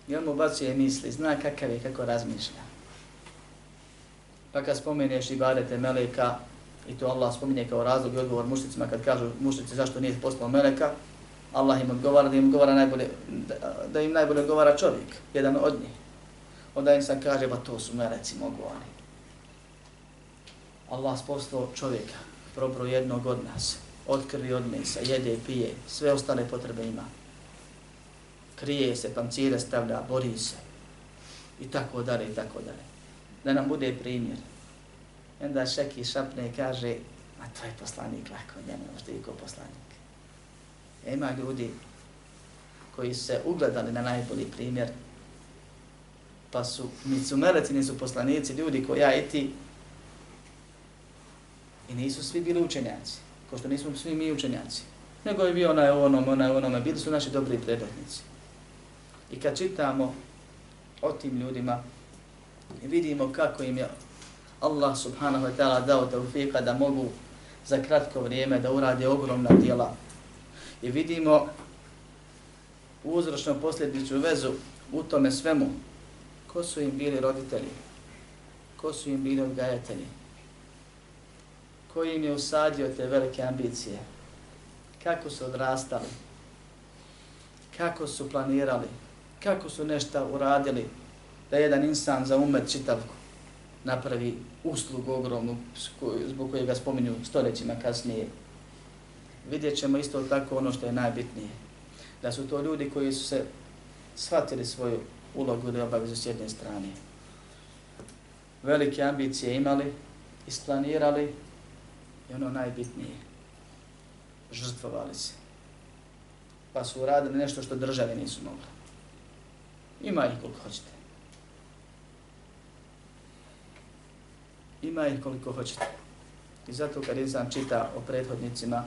A: I on mu bacuje misli, zna kakav je, kako razmišlja. Pa kad spomeneš i meleka, i to Allah spominje kao razlog i odgovor mušticima kad kažu mušnici zašto nije poslao meleka, Allah im odgovara da im odgovara najbolje, da, da im najbolje odgovara čovjek, jedan od njih. Onda im sam kaže, ba to su meleci, mogu oni. Allah poslao čovjeka, probro jednog od nas, od krvi od mesa, jede, pije, sve ostale potrebe ima. Krije se, pancire stavlja, bori se. I tako dalje, i tako dalje. Da nam bude primjer. I onda šeki šapne i kaže, a to je poslanik lako, njemu što je ko poslanik. E, ima ljudi koji se ugledali na najbolji primjer, pa su, ni su meleci, ni su poslanici, ljudi koji ja i ti, I nisu svi bili učenjaci, kao što nismo svi mi učenjaci. Nego je bio onaj onom, onaj onome, bili su naši dobri predavnici. I kad čitamo o tim ljudima, vidimo kako im je Allah subhanahu wa ta'ala dao taufika da mogu za kratko vrijeme da urade ogromna djela. I vidimo uzročno posljednicu vezu u tome svemu. Ko su im bili roditelji? Ko su im bili odgajatelji? koji im je usadio te velike ambicije, kako su odrastali, kako su planirali, kako su nešto uradili da jedan insan za umet čitav napravi uslugu ogromnu zbog koje ga spominju stoljećima kasnije. Vidjet ćemo isto tako ono što je najbitnije. Da su to ljudi koji su se shvatili svoju ulogu ili obavezu s jedne strane. Velike ambicije imali, isplanirali, I ono najbitnije, žrtvovali se. Pa su uradili nešto što države nisu mogli. Ima ih koliko hoćete. Ima ih koliko hoćete. I zato kad insan čita o prethodnicima,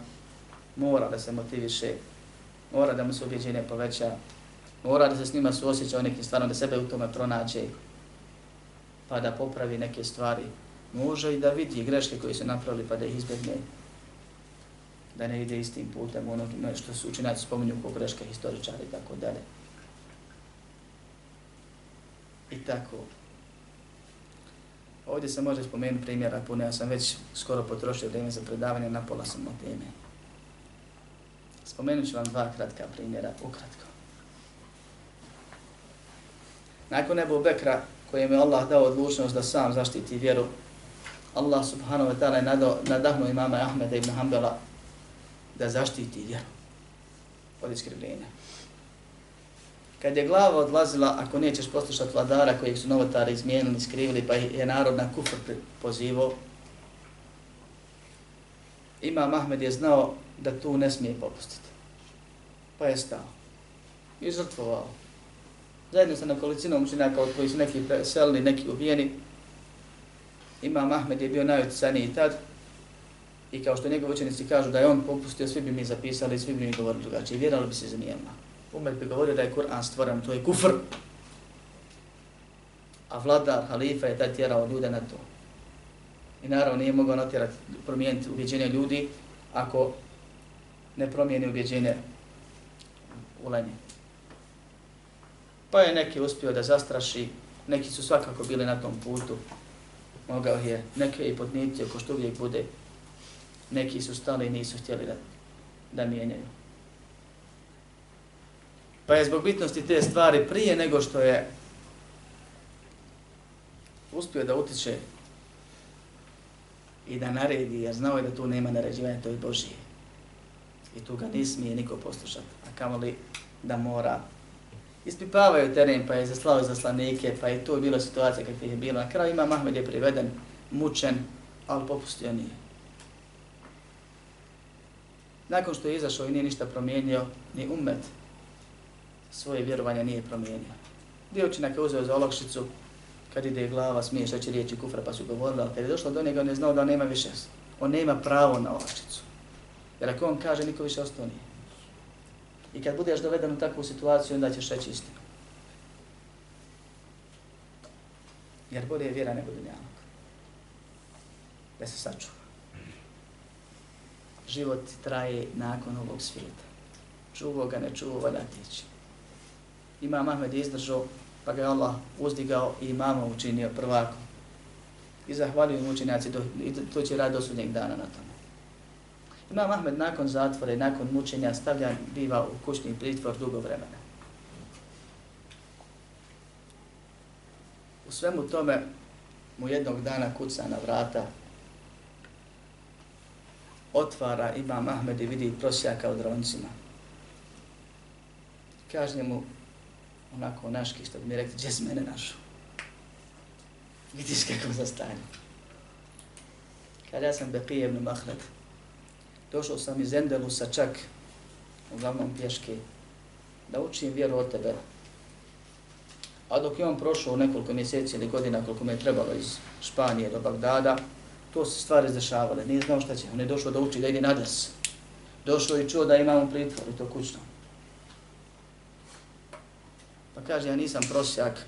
A: mora da se motiviše, mora da mu se objeđenje poveća, mora da se s njima suosjeća o nekim stvarima, da sebe u tome pronađe, pa da popravi neke stvari, Može i da vidi greške koje su napravili pa da ih izbjegne. Da ne ide istim putem ono što su učinjaci spominju kao greške historičari i tako dalje. I tako. Ovdje se može spomenuti primjera puno, ja sam već skoro potrošio vrijeme za predavanje, na pola sam o teme. Spomenut ću vam dva kratka primjera, ukratko. Nakon Ebu Bekra, kojem je Allah dao odlučnost da sam zaštiti vjeru, Allah subhanahu wa ta'ala je nadahnuo imama Ahmeda ibn Hanbala da zaštiti vjeru od iskrivljenja. Kad je glava odlazila, ako nećeš poslušati vladara kojeg su novotari izmijenili, skrivili, pa je narod na kufr pozivao, Imam Ahmed je znao da tu ne smije popustiti. Pa je stao. I žrtvovao. Zajedno sa nekolicinom učinaka od koji su neki preselili, neki ubijeni, Imam Ahmed je bio najutjecaniji tad i kao što njegovi učenici kažu da je on popustio, svi bi mi zapisali, svi bi mi govorili drugačije. Vjerali bi se za nijema. Umet bi govorio da je Kur'an stvoren, to je kufr. A vladar, halifa je taj tjerao ljude na to. I naravno nije mogao natjerati, promijeniti ubjeđenje ljudi ako ne promijeni ubjeđenje u lenje. Pa je neki uspio da zastraši, neki su svakako bili na tom putu, mogao je neke i podnijeti, ako što uvijek bude, neki su stali i nisu htjeli da, da mijenjaju. Pa je zbog bitnosti te stvari prije nego što je uspio da utiče i da naredi, jer znao je da tu nema naređivanja, to je Božije. I tu ga ne smije niko poslušati. A kamo li da mora ispipavaju teren, pa je zaslao zaslanike, pa je to bila situacija kakve je bila. Na kraju ima Mahmed je priveden, mučen, ali popustio nije. Nakon što je izašao i nije ništa promijenio, ni umet svoje vjerovanje nije promijenio. Dio učinak je uzeo za olakšicu, kad ide glava, smije da će riječi kufra, pa su govorili, ali kad je došlo do njega, on je znao da on nema više, on nema pravo na olakšicu. Jer ako on kaže, niko više ostao nije. I kad budeš doveden u takvu situaciju, onda ćeš reći istinu. Jer bolje je vjera nego dunjalog. Da se sačuva. Život traje nakon ovog svijeta. Čuvo ga, ne čuvo, valja tići. Imam Ahmed je izdržao, pa ga je Allah uzdigao i imamo učinio prvakom. I zahvalio mu do, i to će rad do sudnjeg dana na tome. Imam Ahmed nakon zatvora i nakon mučenja stavljan biva u kućni pritvor dugo vremena. U svemu tome mu jednog dana kuca na vrata, otvara Imam Ahmed i vidi prosjaka u droncima. Kaže mu, onako naški, što bi mi rekli, gdje si mene našao? Vidiš kako za stanje. Kada ja sam Beqije ibn Mahled, došao sam iz Endelusa čak, uglavnom pješke, da učim vjeru od tebe. A dok je on prošao nekoliko mjeseci ili godina koliko me je trebalo iz Španije do Bagdada, to se stvari zdešavale, nije znao šta će. On je došao da uči, da ide na des. Došao i čuo da imamo pritvor i to kućno. Pa kaže, ja nisam prosjak,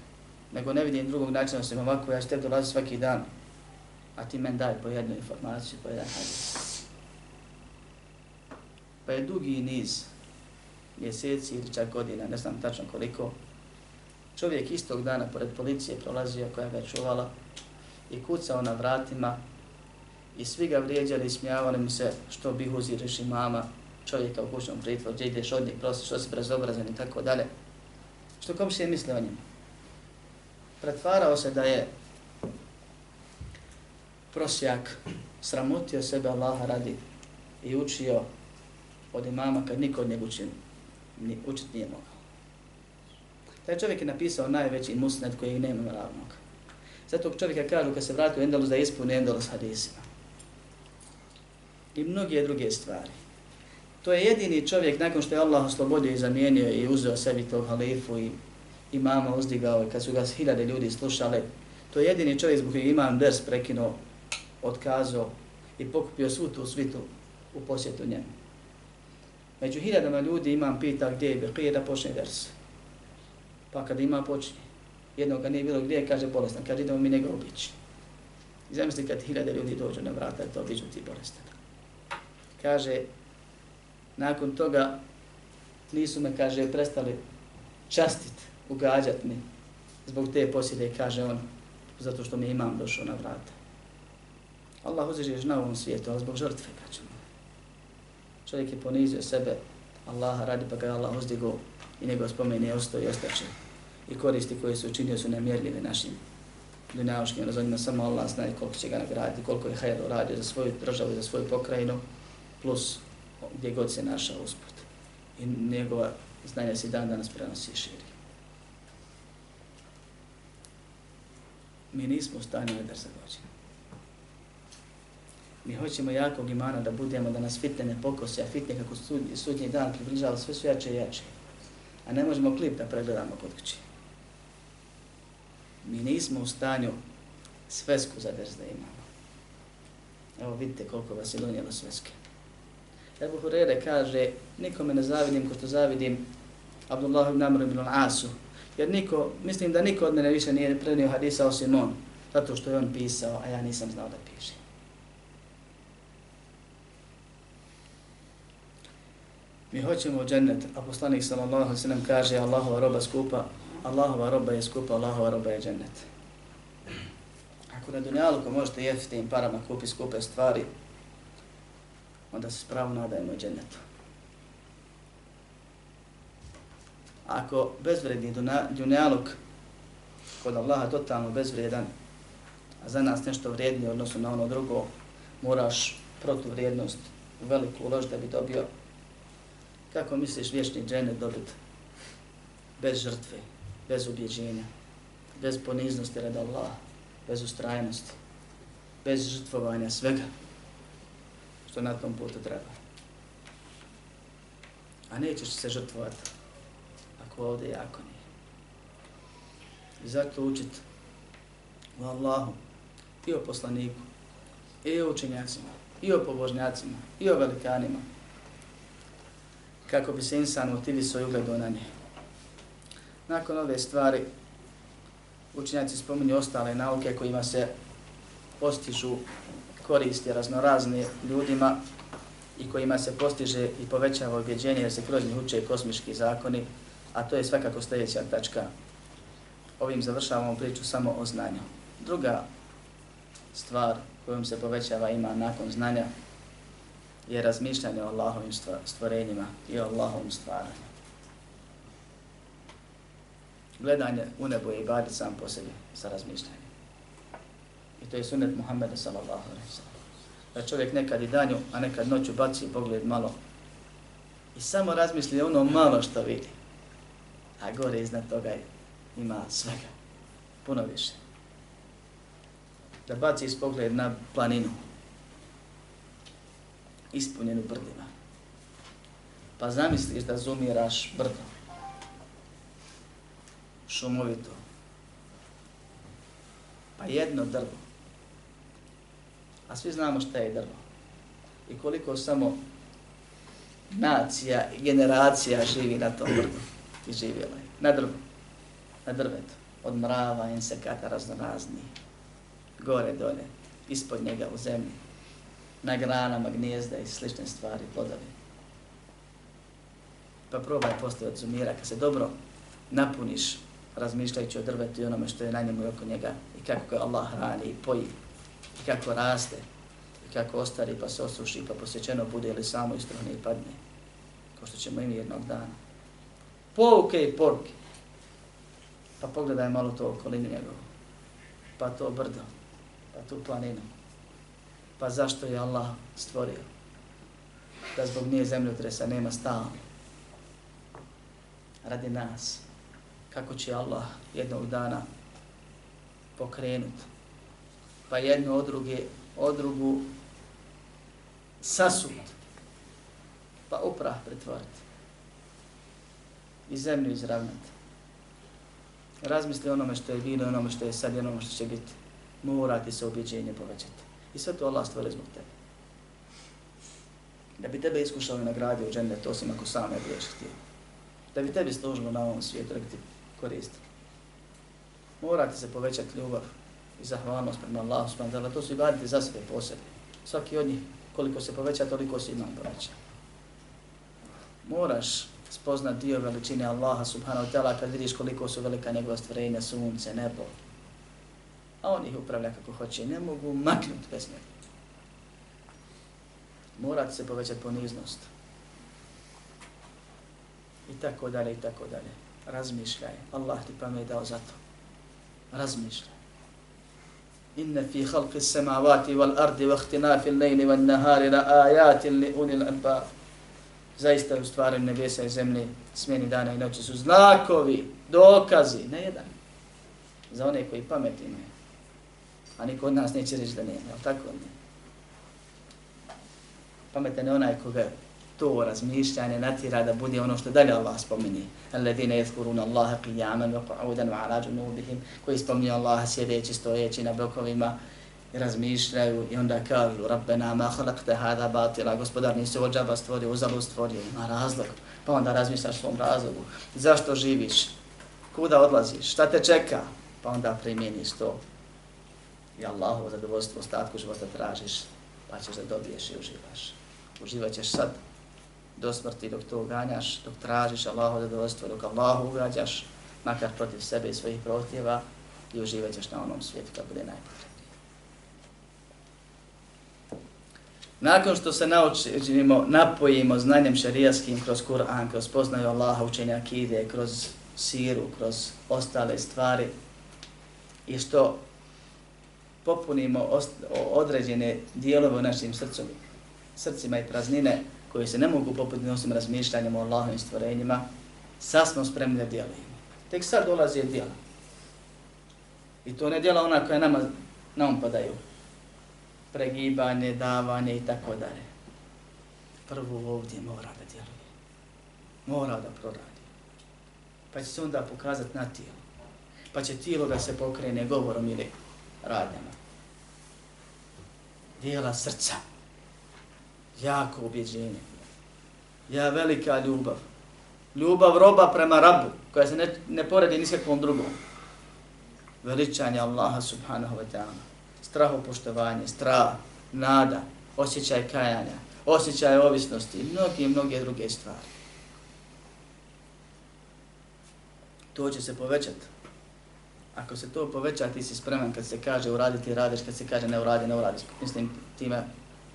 A: nego ne vidim drugog načina osim ovako, ja ću tebi dolazi svaki dan, a ti men daj po jednu informaciju, po jedan hadis. Pa je dugi niz mjeseci ili čak godina, ne znam tačno koliko, čovjek istog dana pored policije prolazio koja ga je čuvala i kucao na vratima i svi ga vrijeđali i smijavali mu se što bi uziriš mama čovjeka u kućnom pritvoru, gdje ideš od njih, prosi, što si bezobrazan i tako dalje. Što komšije misle o njima? Pretvarao se da je prosjak sramotio sebe Allaha radi i učio od imama kad niko od njega učin, ni, učit nije mogao. Taj čovjek je napisao najveći musned koji nema ravnog. Zato čovjeka kažu kad se vrati u Endalus da ispuni Endalus hadisima. I mnoge druge stvari. To je jedini čovjek nakon što je Allah oslobodio i zamijenio i uzeo sebi tog halifu i imama uzdigao i kad su ga hiljade ljudi slušali, to je jedini čovjek zbog kojeg imam ders prekinuo, otkazao i pokupio svu tu svitu u posjetu njemu. Među hiljadama ljudi imam pita gdje je Bekir da počne ders. Pa kad ima počne. Jednog ga nije bilo gdje, kaže bolestan, kad idemo mi njega obići. I zamisli kad hiljade ljudi dođu na vrata, to obiđu ti bolestan. Kaže, nakon toga nisu me, kaže, prestali častit, ugađat mi zbog te posjede, kaže on, zato što mi imam došao na vrata. Allah uzrežeš na ovom svijetu, ali zbog žrtve, kaže Čovjek je ponizio sebe, Allaha radi pa ga Allah uzdigo i nego spomeni ostao i ostaće. I koristi koje su učinio su nemjerljive našim dunjavoškim razonima. Samo Allah zna koliko će ga nagraditi, koliko je hajda uradio za svoju državu i za svoju pokrajinu, plus gdje god se našao usput. I njegova znanja se dan danas prenosi i širi. Mi nismo u stanju da se dođemo. Mi hoćemo jakog imana da budemo, da nas fitne ne pokose, a fitne kako sudnji, sudnji dan približava sve su jače i jače. A ne možemo klip da pregledamo kod kući. Mi nismo u stanju svesku za da imamo. Evo vidite koliko vas je donijelo sveske. Ebu Hurere kaže, nikome ne zavidim ko što zavidim Abdullah ibn Amr ibn Asu. Jer niko, mislim da niko od mene više nije prenio hadisa osim on, zato što je on pisao, a ja nisam znao da piše. Mi hoćemo u džennet, a poslanik sallallahu alaihi sallam kaže Allahova roba skupa, Allahova roba je skupa, Allahova roba je džennet. Ako na dunjaluku možete jeftim parama kupi skupe stvari, onda se spravo nadajemo džennetu. Ako bezvredni dunjaluk kod Allaha totalno bezvredan, a za nas nešto vrijednije odnosno na ono drugo, moraš protuvrijednost u veliku ulož da bi dobio Kako misliš vječni dženet dobiti? Bez žrtve, bez ubjeđenja, bez poniznosti rada Allah, bez ustrajnosti, bez žrtvovanja svega što na tom putu treba. A nećeš se žrtvovati ako ovdje jako nije. I zato učit u Allahu i o poslaniku, i o učenjacima, i o pobožnjacima, i o velikanima, kako bi se insan motivisao i ugledao na nje. Nakon ove stvari, učenjaci spominju ostale nauke kojima se postižu koristi raznorazne ljudima i kojima se postiže i povećava objeđenje da se kroz njih uče kosmički zakoni, a to je svakako sljedeća tačka. Ovim završavamo priču samo o znanju. Druga stvar kojom se povećava ima nakon znanja je razmišljanje o Allahovim stvorenjima i o Allahovim stvaranju. Gledanje u nebo je ibadet sam po sebi sa razmišljanjem. I to je sunet Muhammeda sallallahu alaihi sallam. Da čovjek nekad i danju, a nekad noću baci pogled malo i samo razmisli ono malo što vidi. A gore iznad toga ima svega. Puno više. Da baci pogled na planinu, ispunjenu brdima. Pa zamisliš da zumiraš brdo, šumovito, pa jedno drvo, a svi znamo šta je drvo. I koliko samo nacija i generacija živi na tom brdu i živjela je, na drvu, na drvetu, od mrava, insekata raznorazni, gore, dole, ispod njega u zemlji, na granama gnjezda i slične stvari, plodovi. Pa probaj postoje od zumira, kad se dobro napuniš razmišljajući o drvetu i onome što je na njemu i oko njega i kako ga Allah hrani i poji i kako raste i kako ostari pa se osuši pa posjećeno bude ili samo istruhne i padne kao što ćemo imi jednog dana. Pouke i poruke. Pa pogledaj malo to okolinu njegovu. Pa to brdo. Pa tu planinu Pa zašto je Allah stvorio? Da zbog nije zemljotresa nema stalno. Radi nas. Kako će Allah jednog dana pokrenuti Pa jedno od druge, od drugu sasut. Pa uprah pretvoriti. I zemlju izravnati. Razmisli onome što je bilo, onome što je sad i onome što će biti. Morati se objeđenje povećati. I sve to Allah stvore zbog tebe. Da bi tebe iskušao i nagradio u džennet, osim ako sam ne budeš htio. Da bi tebi služilo na ovom svijetu, da bi ti koristio. Morati se povećati ljubav i zahvalnost prema Allahu subhanahu wa ta'ala, to su ibadete za sebe posebe. Svaki od njih, koliko se poveća, toliko se imam poveća. Moraš spoznat dio veličine Allaha subhanahu wa ta'ala kad vidiš koliko su velika njegova stvorenja, sunce, nebo. A on ih upravlja kako hoće, ne mogu maknut bez njega. Morate se povećati poniznost. I tako dalje, i tako dalje. Razmišljaj. Allah ti pamet dao za to. Razmišljaj. Inna fi khalqi samawati wal ardi wa ikhtilafi al-layli wan nahari la ayatin li ulil albab. Zaista u stvaranju nebesa i zemlje, smjeni dana i noći su znakovi, dokazi, ne jedan. Za one koji pamet imaju. A niko od nas neće reći da nema, jel tako ne? Pametan je onaj koga to razmišljanje natira da bude ono što dalje Allah spomeni. Alladine yadhkuruna Allaha qiyaman wa qu'udan wa 'ala junubihim, koji spominju Allaha sjedeći, stojeći na bokovima i razmišljaju i onda kažu Rabbena ma khalaqta hada batila, gospodar nisi ovo džaba stvorio, uzalo stvorio, ima razlog. Pa onda razmišljaš svom razlogu. Zašto živiš? Kuda odlaziš? Šta te čeka? Pa onda primjeniš to. I Allahovo zadovoljstvo ostatku života tražiš, pa ćeš da dobiješ i uživaš. Uživat ćeš sad do smrti dok to uganjaš, dok tražiš Allahovo zadovoljstvo, dok Allahu ugađaš, makar protiv sebe i svojih protjeva i uživat ćeš na onom svijetu kad bude najpotrebnije. Nakon što se naučimo, napojimo znanjem šarijaskim kroz Kur'an, kroz poznaju Allaha, učenja akide, kroz siru, kroz ostale stvari i što popunimo određene dijelove u našim srcima, srcima i praznine koje se ne mogu popuniti osim razmišljanjem o Allahovim stvorenjima, sad smo spremni da djelujemo. Tek sad dolazi djela. I to ne djela ona koja nama na um padaju. Pregibanje, davanje i tako dalje. Prvo ovdje mora da djeluje. Mora da proradi. Pa će se onda pokazati na tijelo. Pa će tijelo da se pokrene govorom ili radnjama. Dijela srca jako objeđenje, Ja velika ljubav. Ljubav roba prema rabu, koja se ne, ne poredi ni s kakvom drugom. Veličanje Allaha subhanahu wa ta'ala. Strahopoštovanje, strah, nada, osjećaj kajanja, osjećaj ovisnosti i mnogi, mnoge druge stvari. To će se povećati. Ako se to poveća, ti si spreman kad se kaže uraditi, radiš, kad se kaže ne uradi, ne uradi. Mislim, time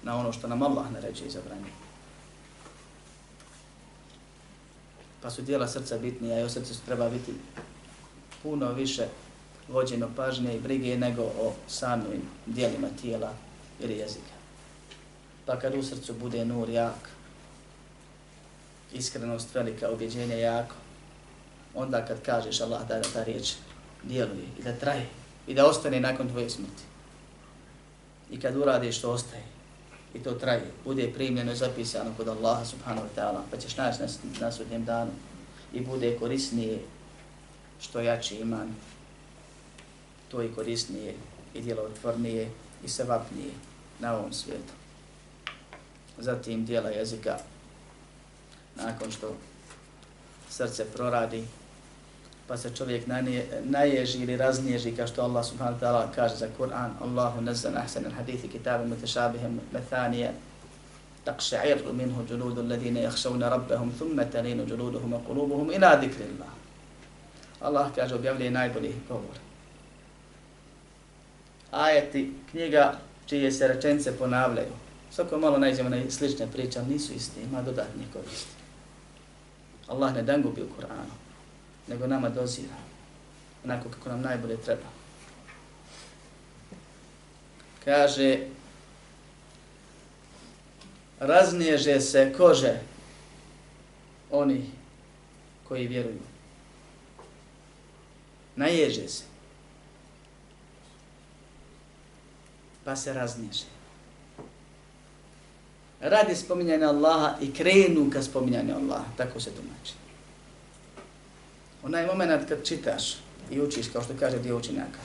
A: na ono što nam Allah naređe i zabranje. Pa su dijela srca bitnija i o srcu treba biti puno više vođeno pažnje i brige nego o samim dijelima tijela ili jezika. Pa kad u srcu bude nur jak, iskrenost velika, objeđenje jako, onda kad kažeš Allah da ta riječ djeluje i da traje i da ostane nakon tvoje smrti. I kad uradiš što ostaje, i to traje, bude primljeno i zapisano kod Allaha subhanahu wa ta'ala, pa ćeš naći na, na sudnjem danu. I bude korisnije što jači iman, to i korisnije i djelotvornije i sevapnije na ovom svijetu. Zatim dijela jezika, nakon što srce proradi, pa se čovjek naježi ili raznježi kao što Allah subhanahu wa ta'ala kaže za Kur'an Allahu nazzan ahsan al-hadithi kitaban mutashabihan mathanije, taqsha'ir minhu juludu alladhina yakhshawna rabbahum thumma talinu juluduhum wa qulubuhum ila dhikrillah. Allah kaže objavljuje najbolji govor. Ajeti knjiga čije se rečence ponavljaju. Svako malo nađemo na slične priče nisu isti ima dodatni koristi. Allah ne dangubi u Kur'anu nego nama dozira onako kako nam najbolje treba. Kaže, raznježe se kože oni koji vjeruju. Naježe se. Pa se raznježe. Radi spominjanja Allaha i krenu ka spominjanju Allaha. Tako se tumači onaj moment kad čitaš i učiš, kao što kaže dio učenjaka,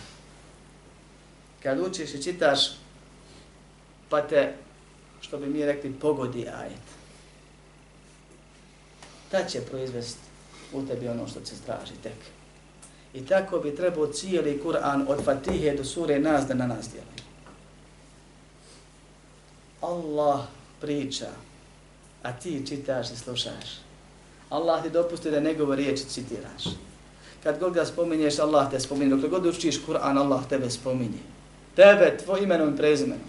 A: kad učiš i čitaš, pa te, što bi mi rekli, pogodi ajet. Ta će proizvesti u tebi ono što se straži tek. I tako bi trebao cijeli Kur'an od Fatihe do sure nas da na nas dijeli. Allah priča, a ti čitaš i slušaš. Allah ti dopusti da njegove riječi citiraš. Kad god ga spominješ, Allah te spominje. Dok god učiš Kur'an, Allah tebe spominje. Tebe, tvoj imenom i prezimenom.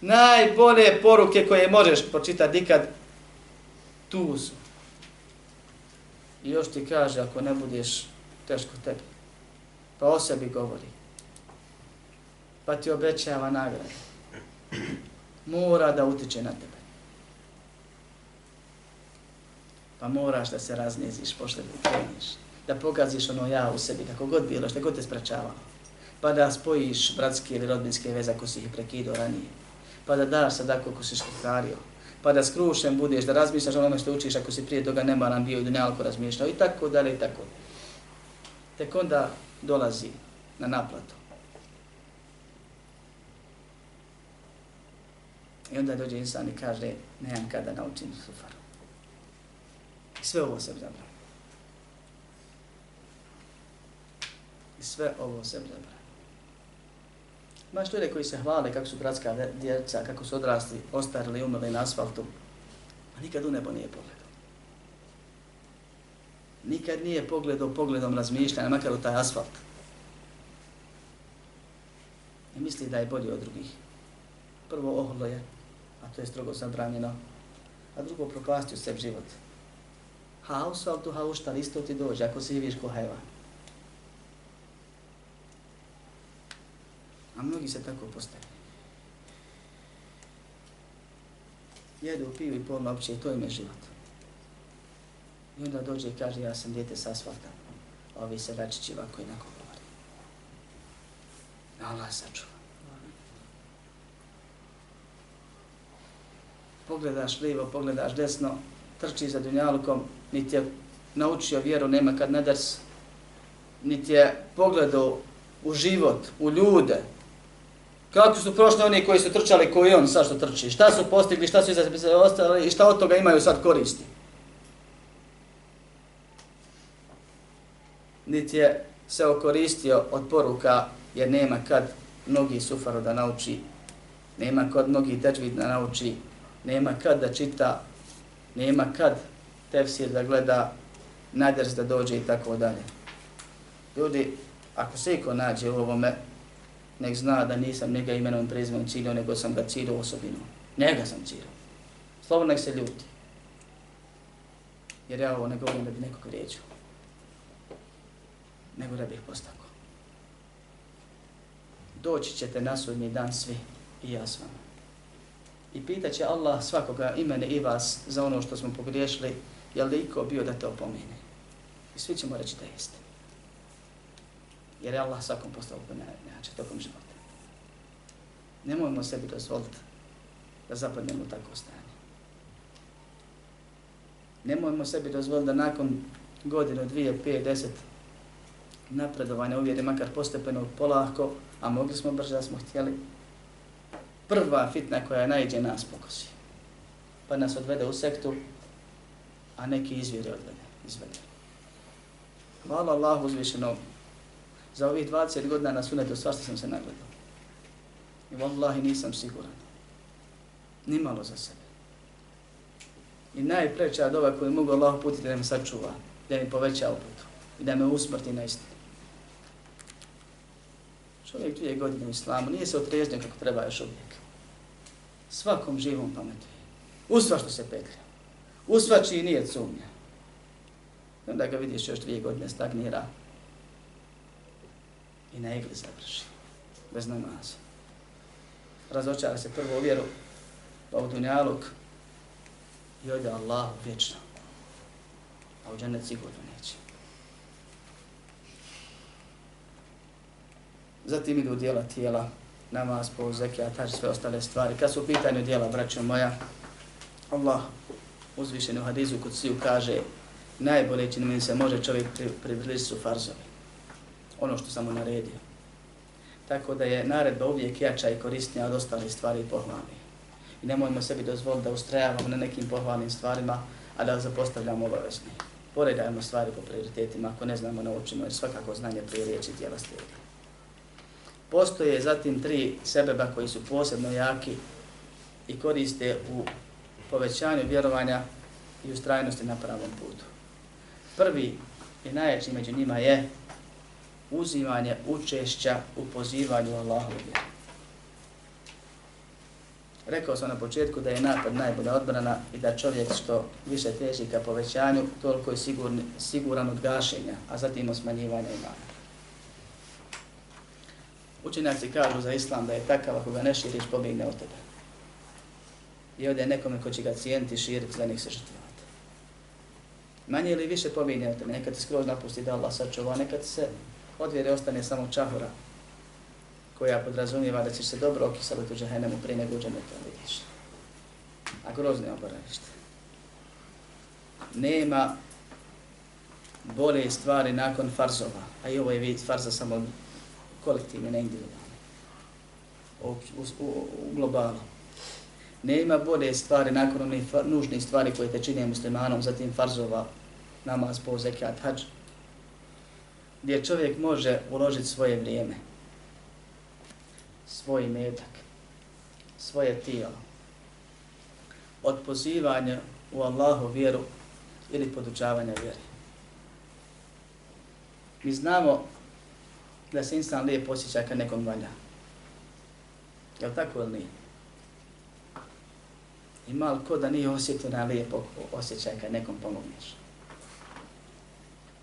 A: Najbolje poruke koje možeš pročitati ikad, tu su. I još ti kaže, ako ne budeš, teško tebi. Pa o sebi govori. Pa ti obećava nagradu. Mora da utiče na tebe. Pa moraš da se razneziš pošto da kreniš. Da pokaziš ono ja u sebi, kako god bilo, što god te sprečavalo. Pa da spojiš bratske ili rodbinske veze ako si ih prekidao ranije. Pa da daš sadako ako si škrtario. Pa da skrušen budeš, da razmišljaš ono što učiš ako si prije toga nemaran bio i dunjalko razmišljao i tako dalje i tako. Tek onda dolazi na naplatu. I onda dođe insan i kaže, nemam kada naučim sufaru. Sve ovo se zabranio. I sve ovo se zabranio. Imaš ljude koji se hvale kako su bratska djeca, kako su odrasli, ostarili, umrli na asfaltu, a nikad u nebo nije pogledao. Nikad nije pogledao pogledom razmišljanja, makar u taj asfalt. I misli da je bolji od drugih. Prvo ohlo je, a to je strogo zabranjeno, a drugo propastio sebi život. Ha, asfaltu, tu hauštan, isto ti dođe, ako si viš ko hajvan. A mnogi se tako postavljaju. Jedu, piju i polno opće i to im je život. I onda dođe i kaže ja sam djete sa asfalta. A ovi se račići ovako i nako govori. Allah sačuva. Pogledaš lijevo, pogledaš desno, trči za dunjalukom, niti je naučio vjeru, nema kad nadars, niti je pogledao u život, u ljude, Kako su prošli oni koji su trčali koji on sad što trči? Šta su postigli, šta su iza ostali i šta od toga imaju sad koristi? Niti je se okoristio od poruka jer nema kad mnogi sufaru da nauči, nema kad mnogi teđvid da nauči, nema kad da čita, nema kad tefsir da gleda, naders da dođe i tako dalje. Ljudi, ako se iko nađe u ovome, nek zna da nisam njega imenom prezimom ciljao, nego sam ga ciljao osobinu. Njega sam ciljao. Slovo nek se ljuti. Jer ja ovo ne govorim da bi nekog vrijeđao, Nego da bih postako. Doći ćete na sudnji dan svi i ja s vama. I pitaće Allah svakoga imene i vas za ono što smo pogriješili, je li iko bio da te opomene. I svi ćemo reći da jeste. Jer je Allah svakom postao po tokom života. Nemojmo sebi dozvoliti da zapadnemo u takvo stanje. Nemojmo sebi dozvoliti da nakon godinu, dvije, pet, deset napredovanja uvjeri makar postepeno polako, a mogli smo brže da smo htjeli, prva fitna koja najđe nas pokosi. Pa nas odvede u sektu, a neki izvjeri odvede, izvede. Hvala Allah uzvišeno, za ovih 20 godina na sunetu svašta sam se nagledao. I vallahi nisam siguran. Nimalo za sebe. I najpreća doba koju mogu Allah putiti da me sačuva, da mi poveća uputu i da me usmrti na istinu. Čovjek dvije godine u islamu nije se otrežnio kako treba još uvijek. Svakom živom pametuje. U sva što se petlja. U nije sumnja. I onda ga vidiš još dvije godine stagnira i na igli završi, bez namaza. Razočara se prvo u vjeru, pa u dunjaluk i ode Allah vječno. A u džennet sigurno neće. Zatim idu dijela tijela, namaz, po zekija, sve ostale stvari. Kad su u pitanju dijela, braćo moja, Allah uzvišeni u hadizu kod siju kaže najbolje čini mi se može čovjek približiti su farzovi ono što sam mu naredio. Tako da je naredba uvijek jača i korisnija od ostalih stvari i pohvalnih. I nemojmo sebi dozvoliti da ustrajavamo na nekim pohvalnim stvarima, a da zapostavljamo obavezni. poredajmo stvari po prioritetima, ako ne znamo, naučimo, jer svakako znanje prije riječi djela slijedi. Postoje zatim tri sebeba koji su posebno jaki i koriste u povećanju vjerovanja i ustrajnosti na pravom putu. Prvi i najjači među njima je uzimanje učešća u pozivanju Allahu vjeru. Rekao sam na početku da je napad najbolja odbrana i da čovjek što više teži ka povećanju, toliko je sigurni, siguran od gašenja, a zatim od smanjivanja imana. Učenjaci kažu za islam da je takav ako ga ne širiš, pobjegne od tebe. I ode nekome ko će ga cijeniti, širiti, za njih se žrtvovati. Manje ili više pominje o tome, nekad ti skroz napusti da Allah sačuva, nekad se odvjere ostane samo čahura, koja podrazumijeva da ćeš se dobro okisaliti u džahenemu prije nego uđe to vidiš. A grozne oboravište. Nema bolje stvari nakon farzova, a i ovo je vid farza samo kolektivne, ne individualne. U, u, u, u globalu. Nema bolje stvari nakon onih nužnih stvari koje te čine muslimanom, zatim farzova, namaz, po zekat, hađ, gdje čovjek može uložiti svoje vrijeme, svoj metak, svoje tijelo, od pozivanja u Allahu vjeru ili podučavanja vjeri. Mi znamo da se insan lijep osjeća kad nekom valja. Je li tako ili nije? Ima li ko da nije osjetio na lijep osjećaj kad nekom pomogneš?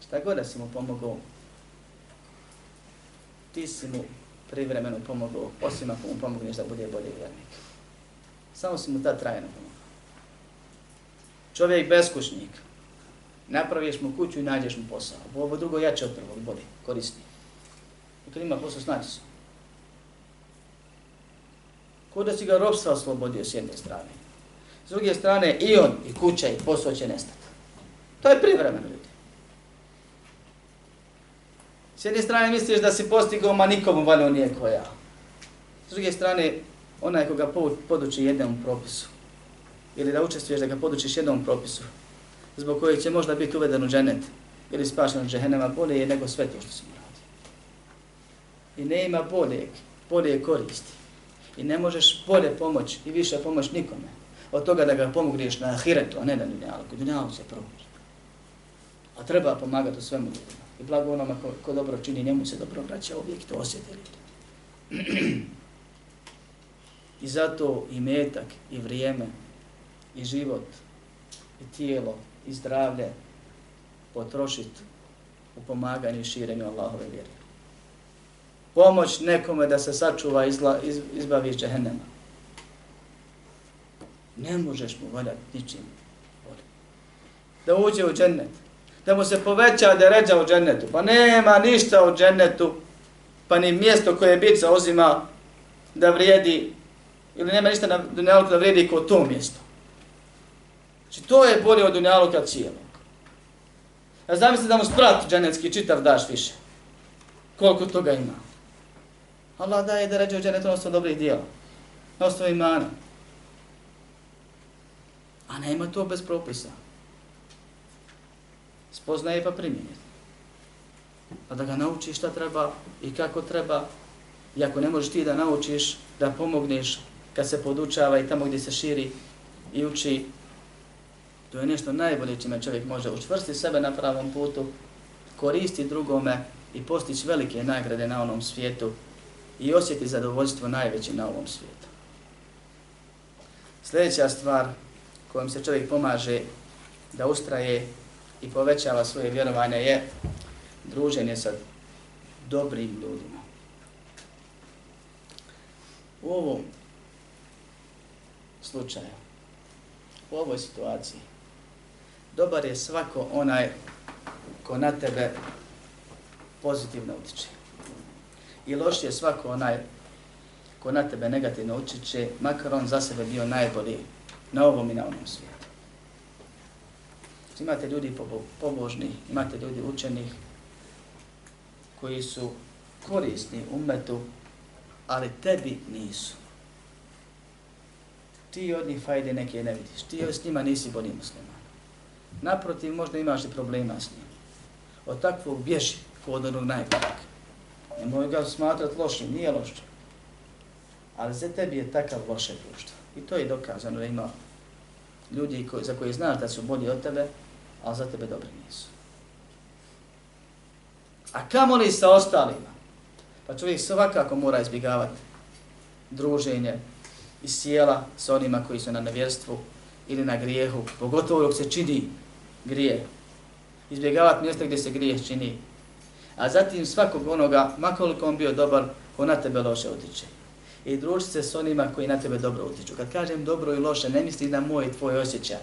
A: Šta god da si mu pomogao, ti si mu privremeno pomogao, osim ako mu pomogneš da bude bolji vjernik. Samo si mu ta trajno pomogao. Čovjek beskušnik, napraviš mu kuću i nađeš mu posao. Ovo drugo jače od prvog, bolje, korisni. I dakle, kad ima posao, snaći se. Ko da si ga robstva oslobodio s jedne strane. S druge strane, i on, i kuća, i posao će nestati. To je privremeno, ljudi. S jedne strane misliš da si postigao, ma nikomu valio nije ko ja. S druge strane, onaj koga poduči jednom propisu, ili da učestvuješ da ga podučiš jednom propisu, zbog kojeg će možda biti uveden u dženet, ili spašen od džehenema, bolje je nego sve to što si uradio. radi. I ne ima boljeg, bolje koristi. I ne možeš bolje pomoć i više pomoć nikome od toga da ga pomogneš na ahiretu, a ne na dunjalku. Dunjalku se probuđa. A treba pomagati u svemu ljudima. I blago onoma ko, ko dobro čini, njemu se dobro vraća, uvijek to osjetili. I zato i metak, i vrijeme, i život, i tijelo, i zdravlje potrošiti u pomaganju i širenju Allahove vjere. Pomoć nekome da se sačuva izla, iz, izbavi iz džehennema. Ne možeš mu valjati ničim. Da uđe u džennet da mu se poveća da ređa u džennetu. Pa nema ništa u džennetu, pa ni mjesto koje bit zauzima da vrijedi, ili nema ništa na dunjaluku da vrijedi kao to mjesto. Znači to je bolje od dunjaluka cijelog. Ja zamislim da mu sprat džennetski čitav daš više. Koliko toga ima. Allah daje da ređe u džennetu na osnovu dobrih dijela. Na osnovu imana. A nema to bez propisa spoznaje pa primjenje. Pa da ga naučiš šta treba i kako treba. I ako ne možeš ti da naučiš, da pomogneš kad se podučava i tamo gdje se širi i uči, to je nešto najbolje čime čovjek može učvrstiti sebe na pravom putu, koristi drugome i postići velike nagrade na onom svijetu i osjeti zadovoljstvo najveće na ovom svijetu. Sljedeća stvar kojom se čovjek pomaže da ustraje i povećava svoje vjerovanje je druženje sa dobrim ljudima. U ovom slučaju, u ovoj situaciji, dobar je svako onaj ko na tebe pozitivno utiče. I loš je svako onaj ko na tebe negativno utiče, makar on za sebe bio najbolji na ovom i na onom svijetu. Imate ljudi pobožni, imate ljudi učenih koji su korisni umetu, ali tebi nisu. Ti od njih fajde neke ne vidiš. Ti s njima nisi bolji musliman. Naprotiv, možda imaš i problema s njim. Od takvog bježi kod onog najboljeg. Nemoj ga smatrati lošim, nije lošim. Ali za tebi je takav loše društvo. I to je dokazano da ima ljudi koji, za koje znaš da su bolji od tebe, ali za tebe dobri nisu. A kamo li sa ostalima? Pa čovjek svakako mora izbjegavati druženje i sjela sa onima koji su na nevjerstvu ili na grijehu, pogotovo dok se čini grije. Izbjegavati mjesta gdje se grijeh čini. A zatim svakog onoga, makoliko on bio dobar, ko na tebe loše utiče. I druži se s onima koji na tebe dobro utiču. Kad kažem dobro i loše, ne misli na moj i tvoj osjećaj.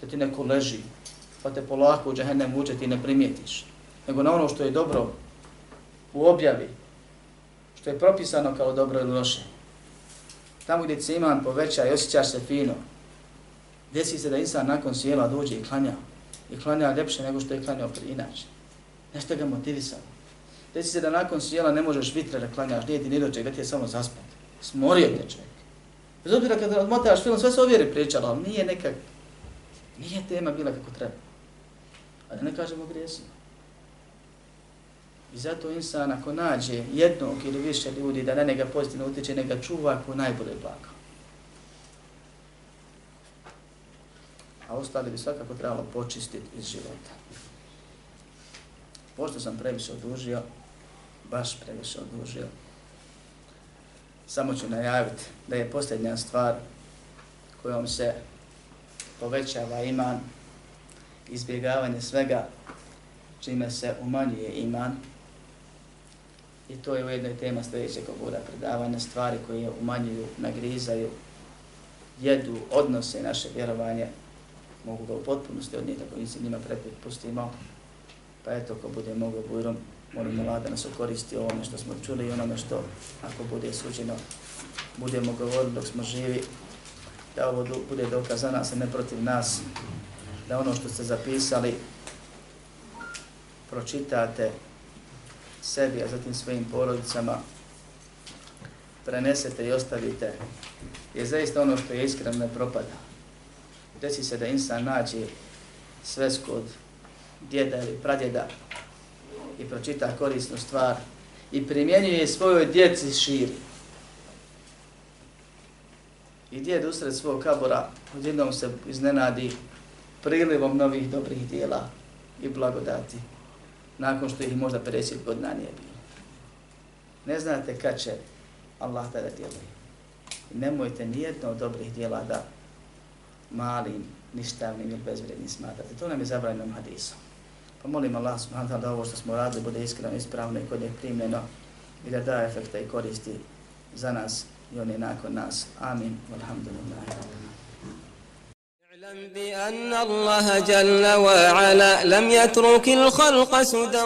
A: Da ti neko leži, pa te polako u džahennem uđe ti ne primijetiš. Nego na ono što je dobro u objavi, što je propisano kao dobro ili loše. Tamo gdje se iman poveća i osjećaš se fino, desi se da insan nakon sjela dođe i klanja. I klanja ljepše nego što je klanjao prije inače. Nešto ga motivisalo. Desi se da nakon sjela ne možeš vitre da klanjaš, nije ti ni doček, da ti je samo zaspat. Smorio te čovjek. Bez obzira kada odmotaš film, sve se ovjeri pričalo, ali nije nekak, nije tema bila kako treba. A da ne kažemo grijesima. I zato insan ako nađe jednog ili više ljudi da na njega pozitivno utječe, neka čuva ko najbolje plakao. A ostali bi svakako trebalo počistiti iz života. Pošto sam previše odužio, baš previše odužio, samo ću najaviti da je posljednja stvar kojom se povećava iman, izbjegavanje svega čime se umanjuje iman, I to je u jednoj tema sljedećeg govora predavanja, stvari koje umanjuju, nagrizaju, jedu, odnose naše vjerovanje, mogu ga u potpunosti odnijeti ako se njima prepustimo. Pa eto, ko bude mogo bujrom, Molim Allah da nas okoristi ovome što smo čuli i onome što, ako bude suđeno, budemo govorili dok smo živi, da ovo bude dokaz za nas, a ne protiv nas, da ono što ste zapisali, pročitate, sebi, a zatim svojim porodicama, prenesete i ostavite, je zaista ono što je iskreno ne propada. Desi se da insan nađe svesku od djeda ili pradjeda i pročita korisnu stvar i primjenjuje svojoj djeci širi. I djed usred svog kabora odjednom se iznenadi prilivom novih dobrih dijela i blagodati nakon što ih možda 50 godina nije bilo. Ne znate kad će Allah tada djeluje. Nemojte nijedno od dobrih dijela da malim, ništavnim ili bezvrednim smatrate. To nam je zabranjeno hadisom. Pa molim Allah subhanahu da ovo što smo radili bude iskreno, ispravno i kod je primljeno i da da efekta i koristi za nas i oni nakon nas. Amin. Alhamdulillah.
B: اعلم بأن الله جل وعلا لم يترك الخلق سدى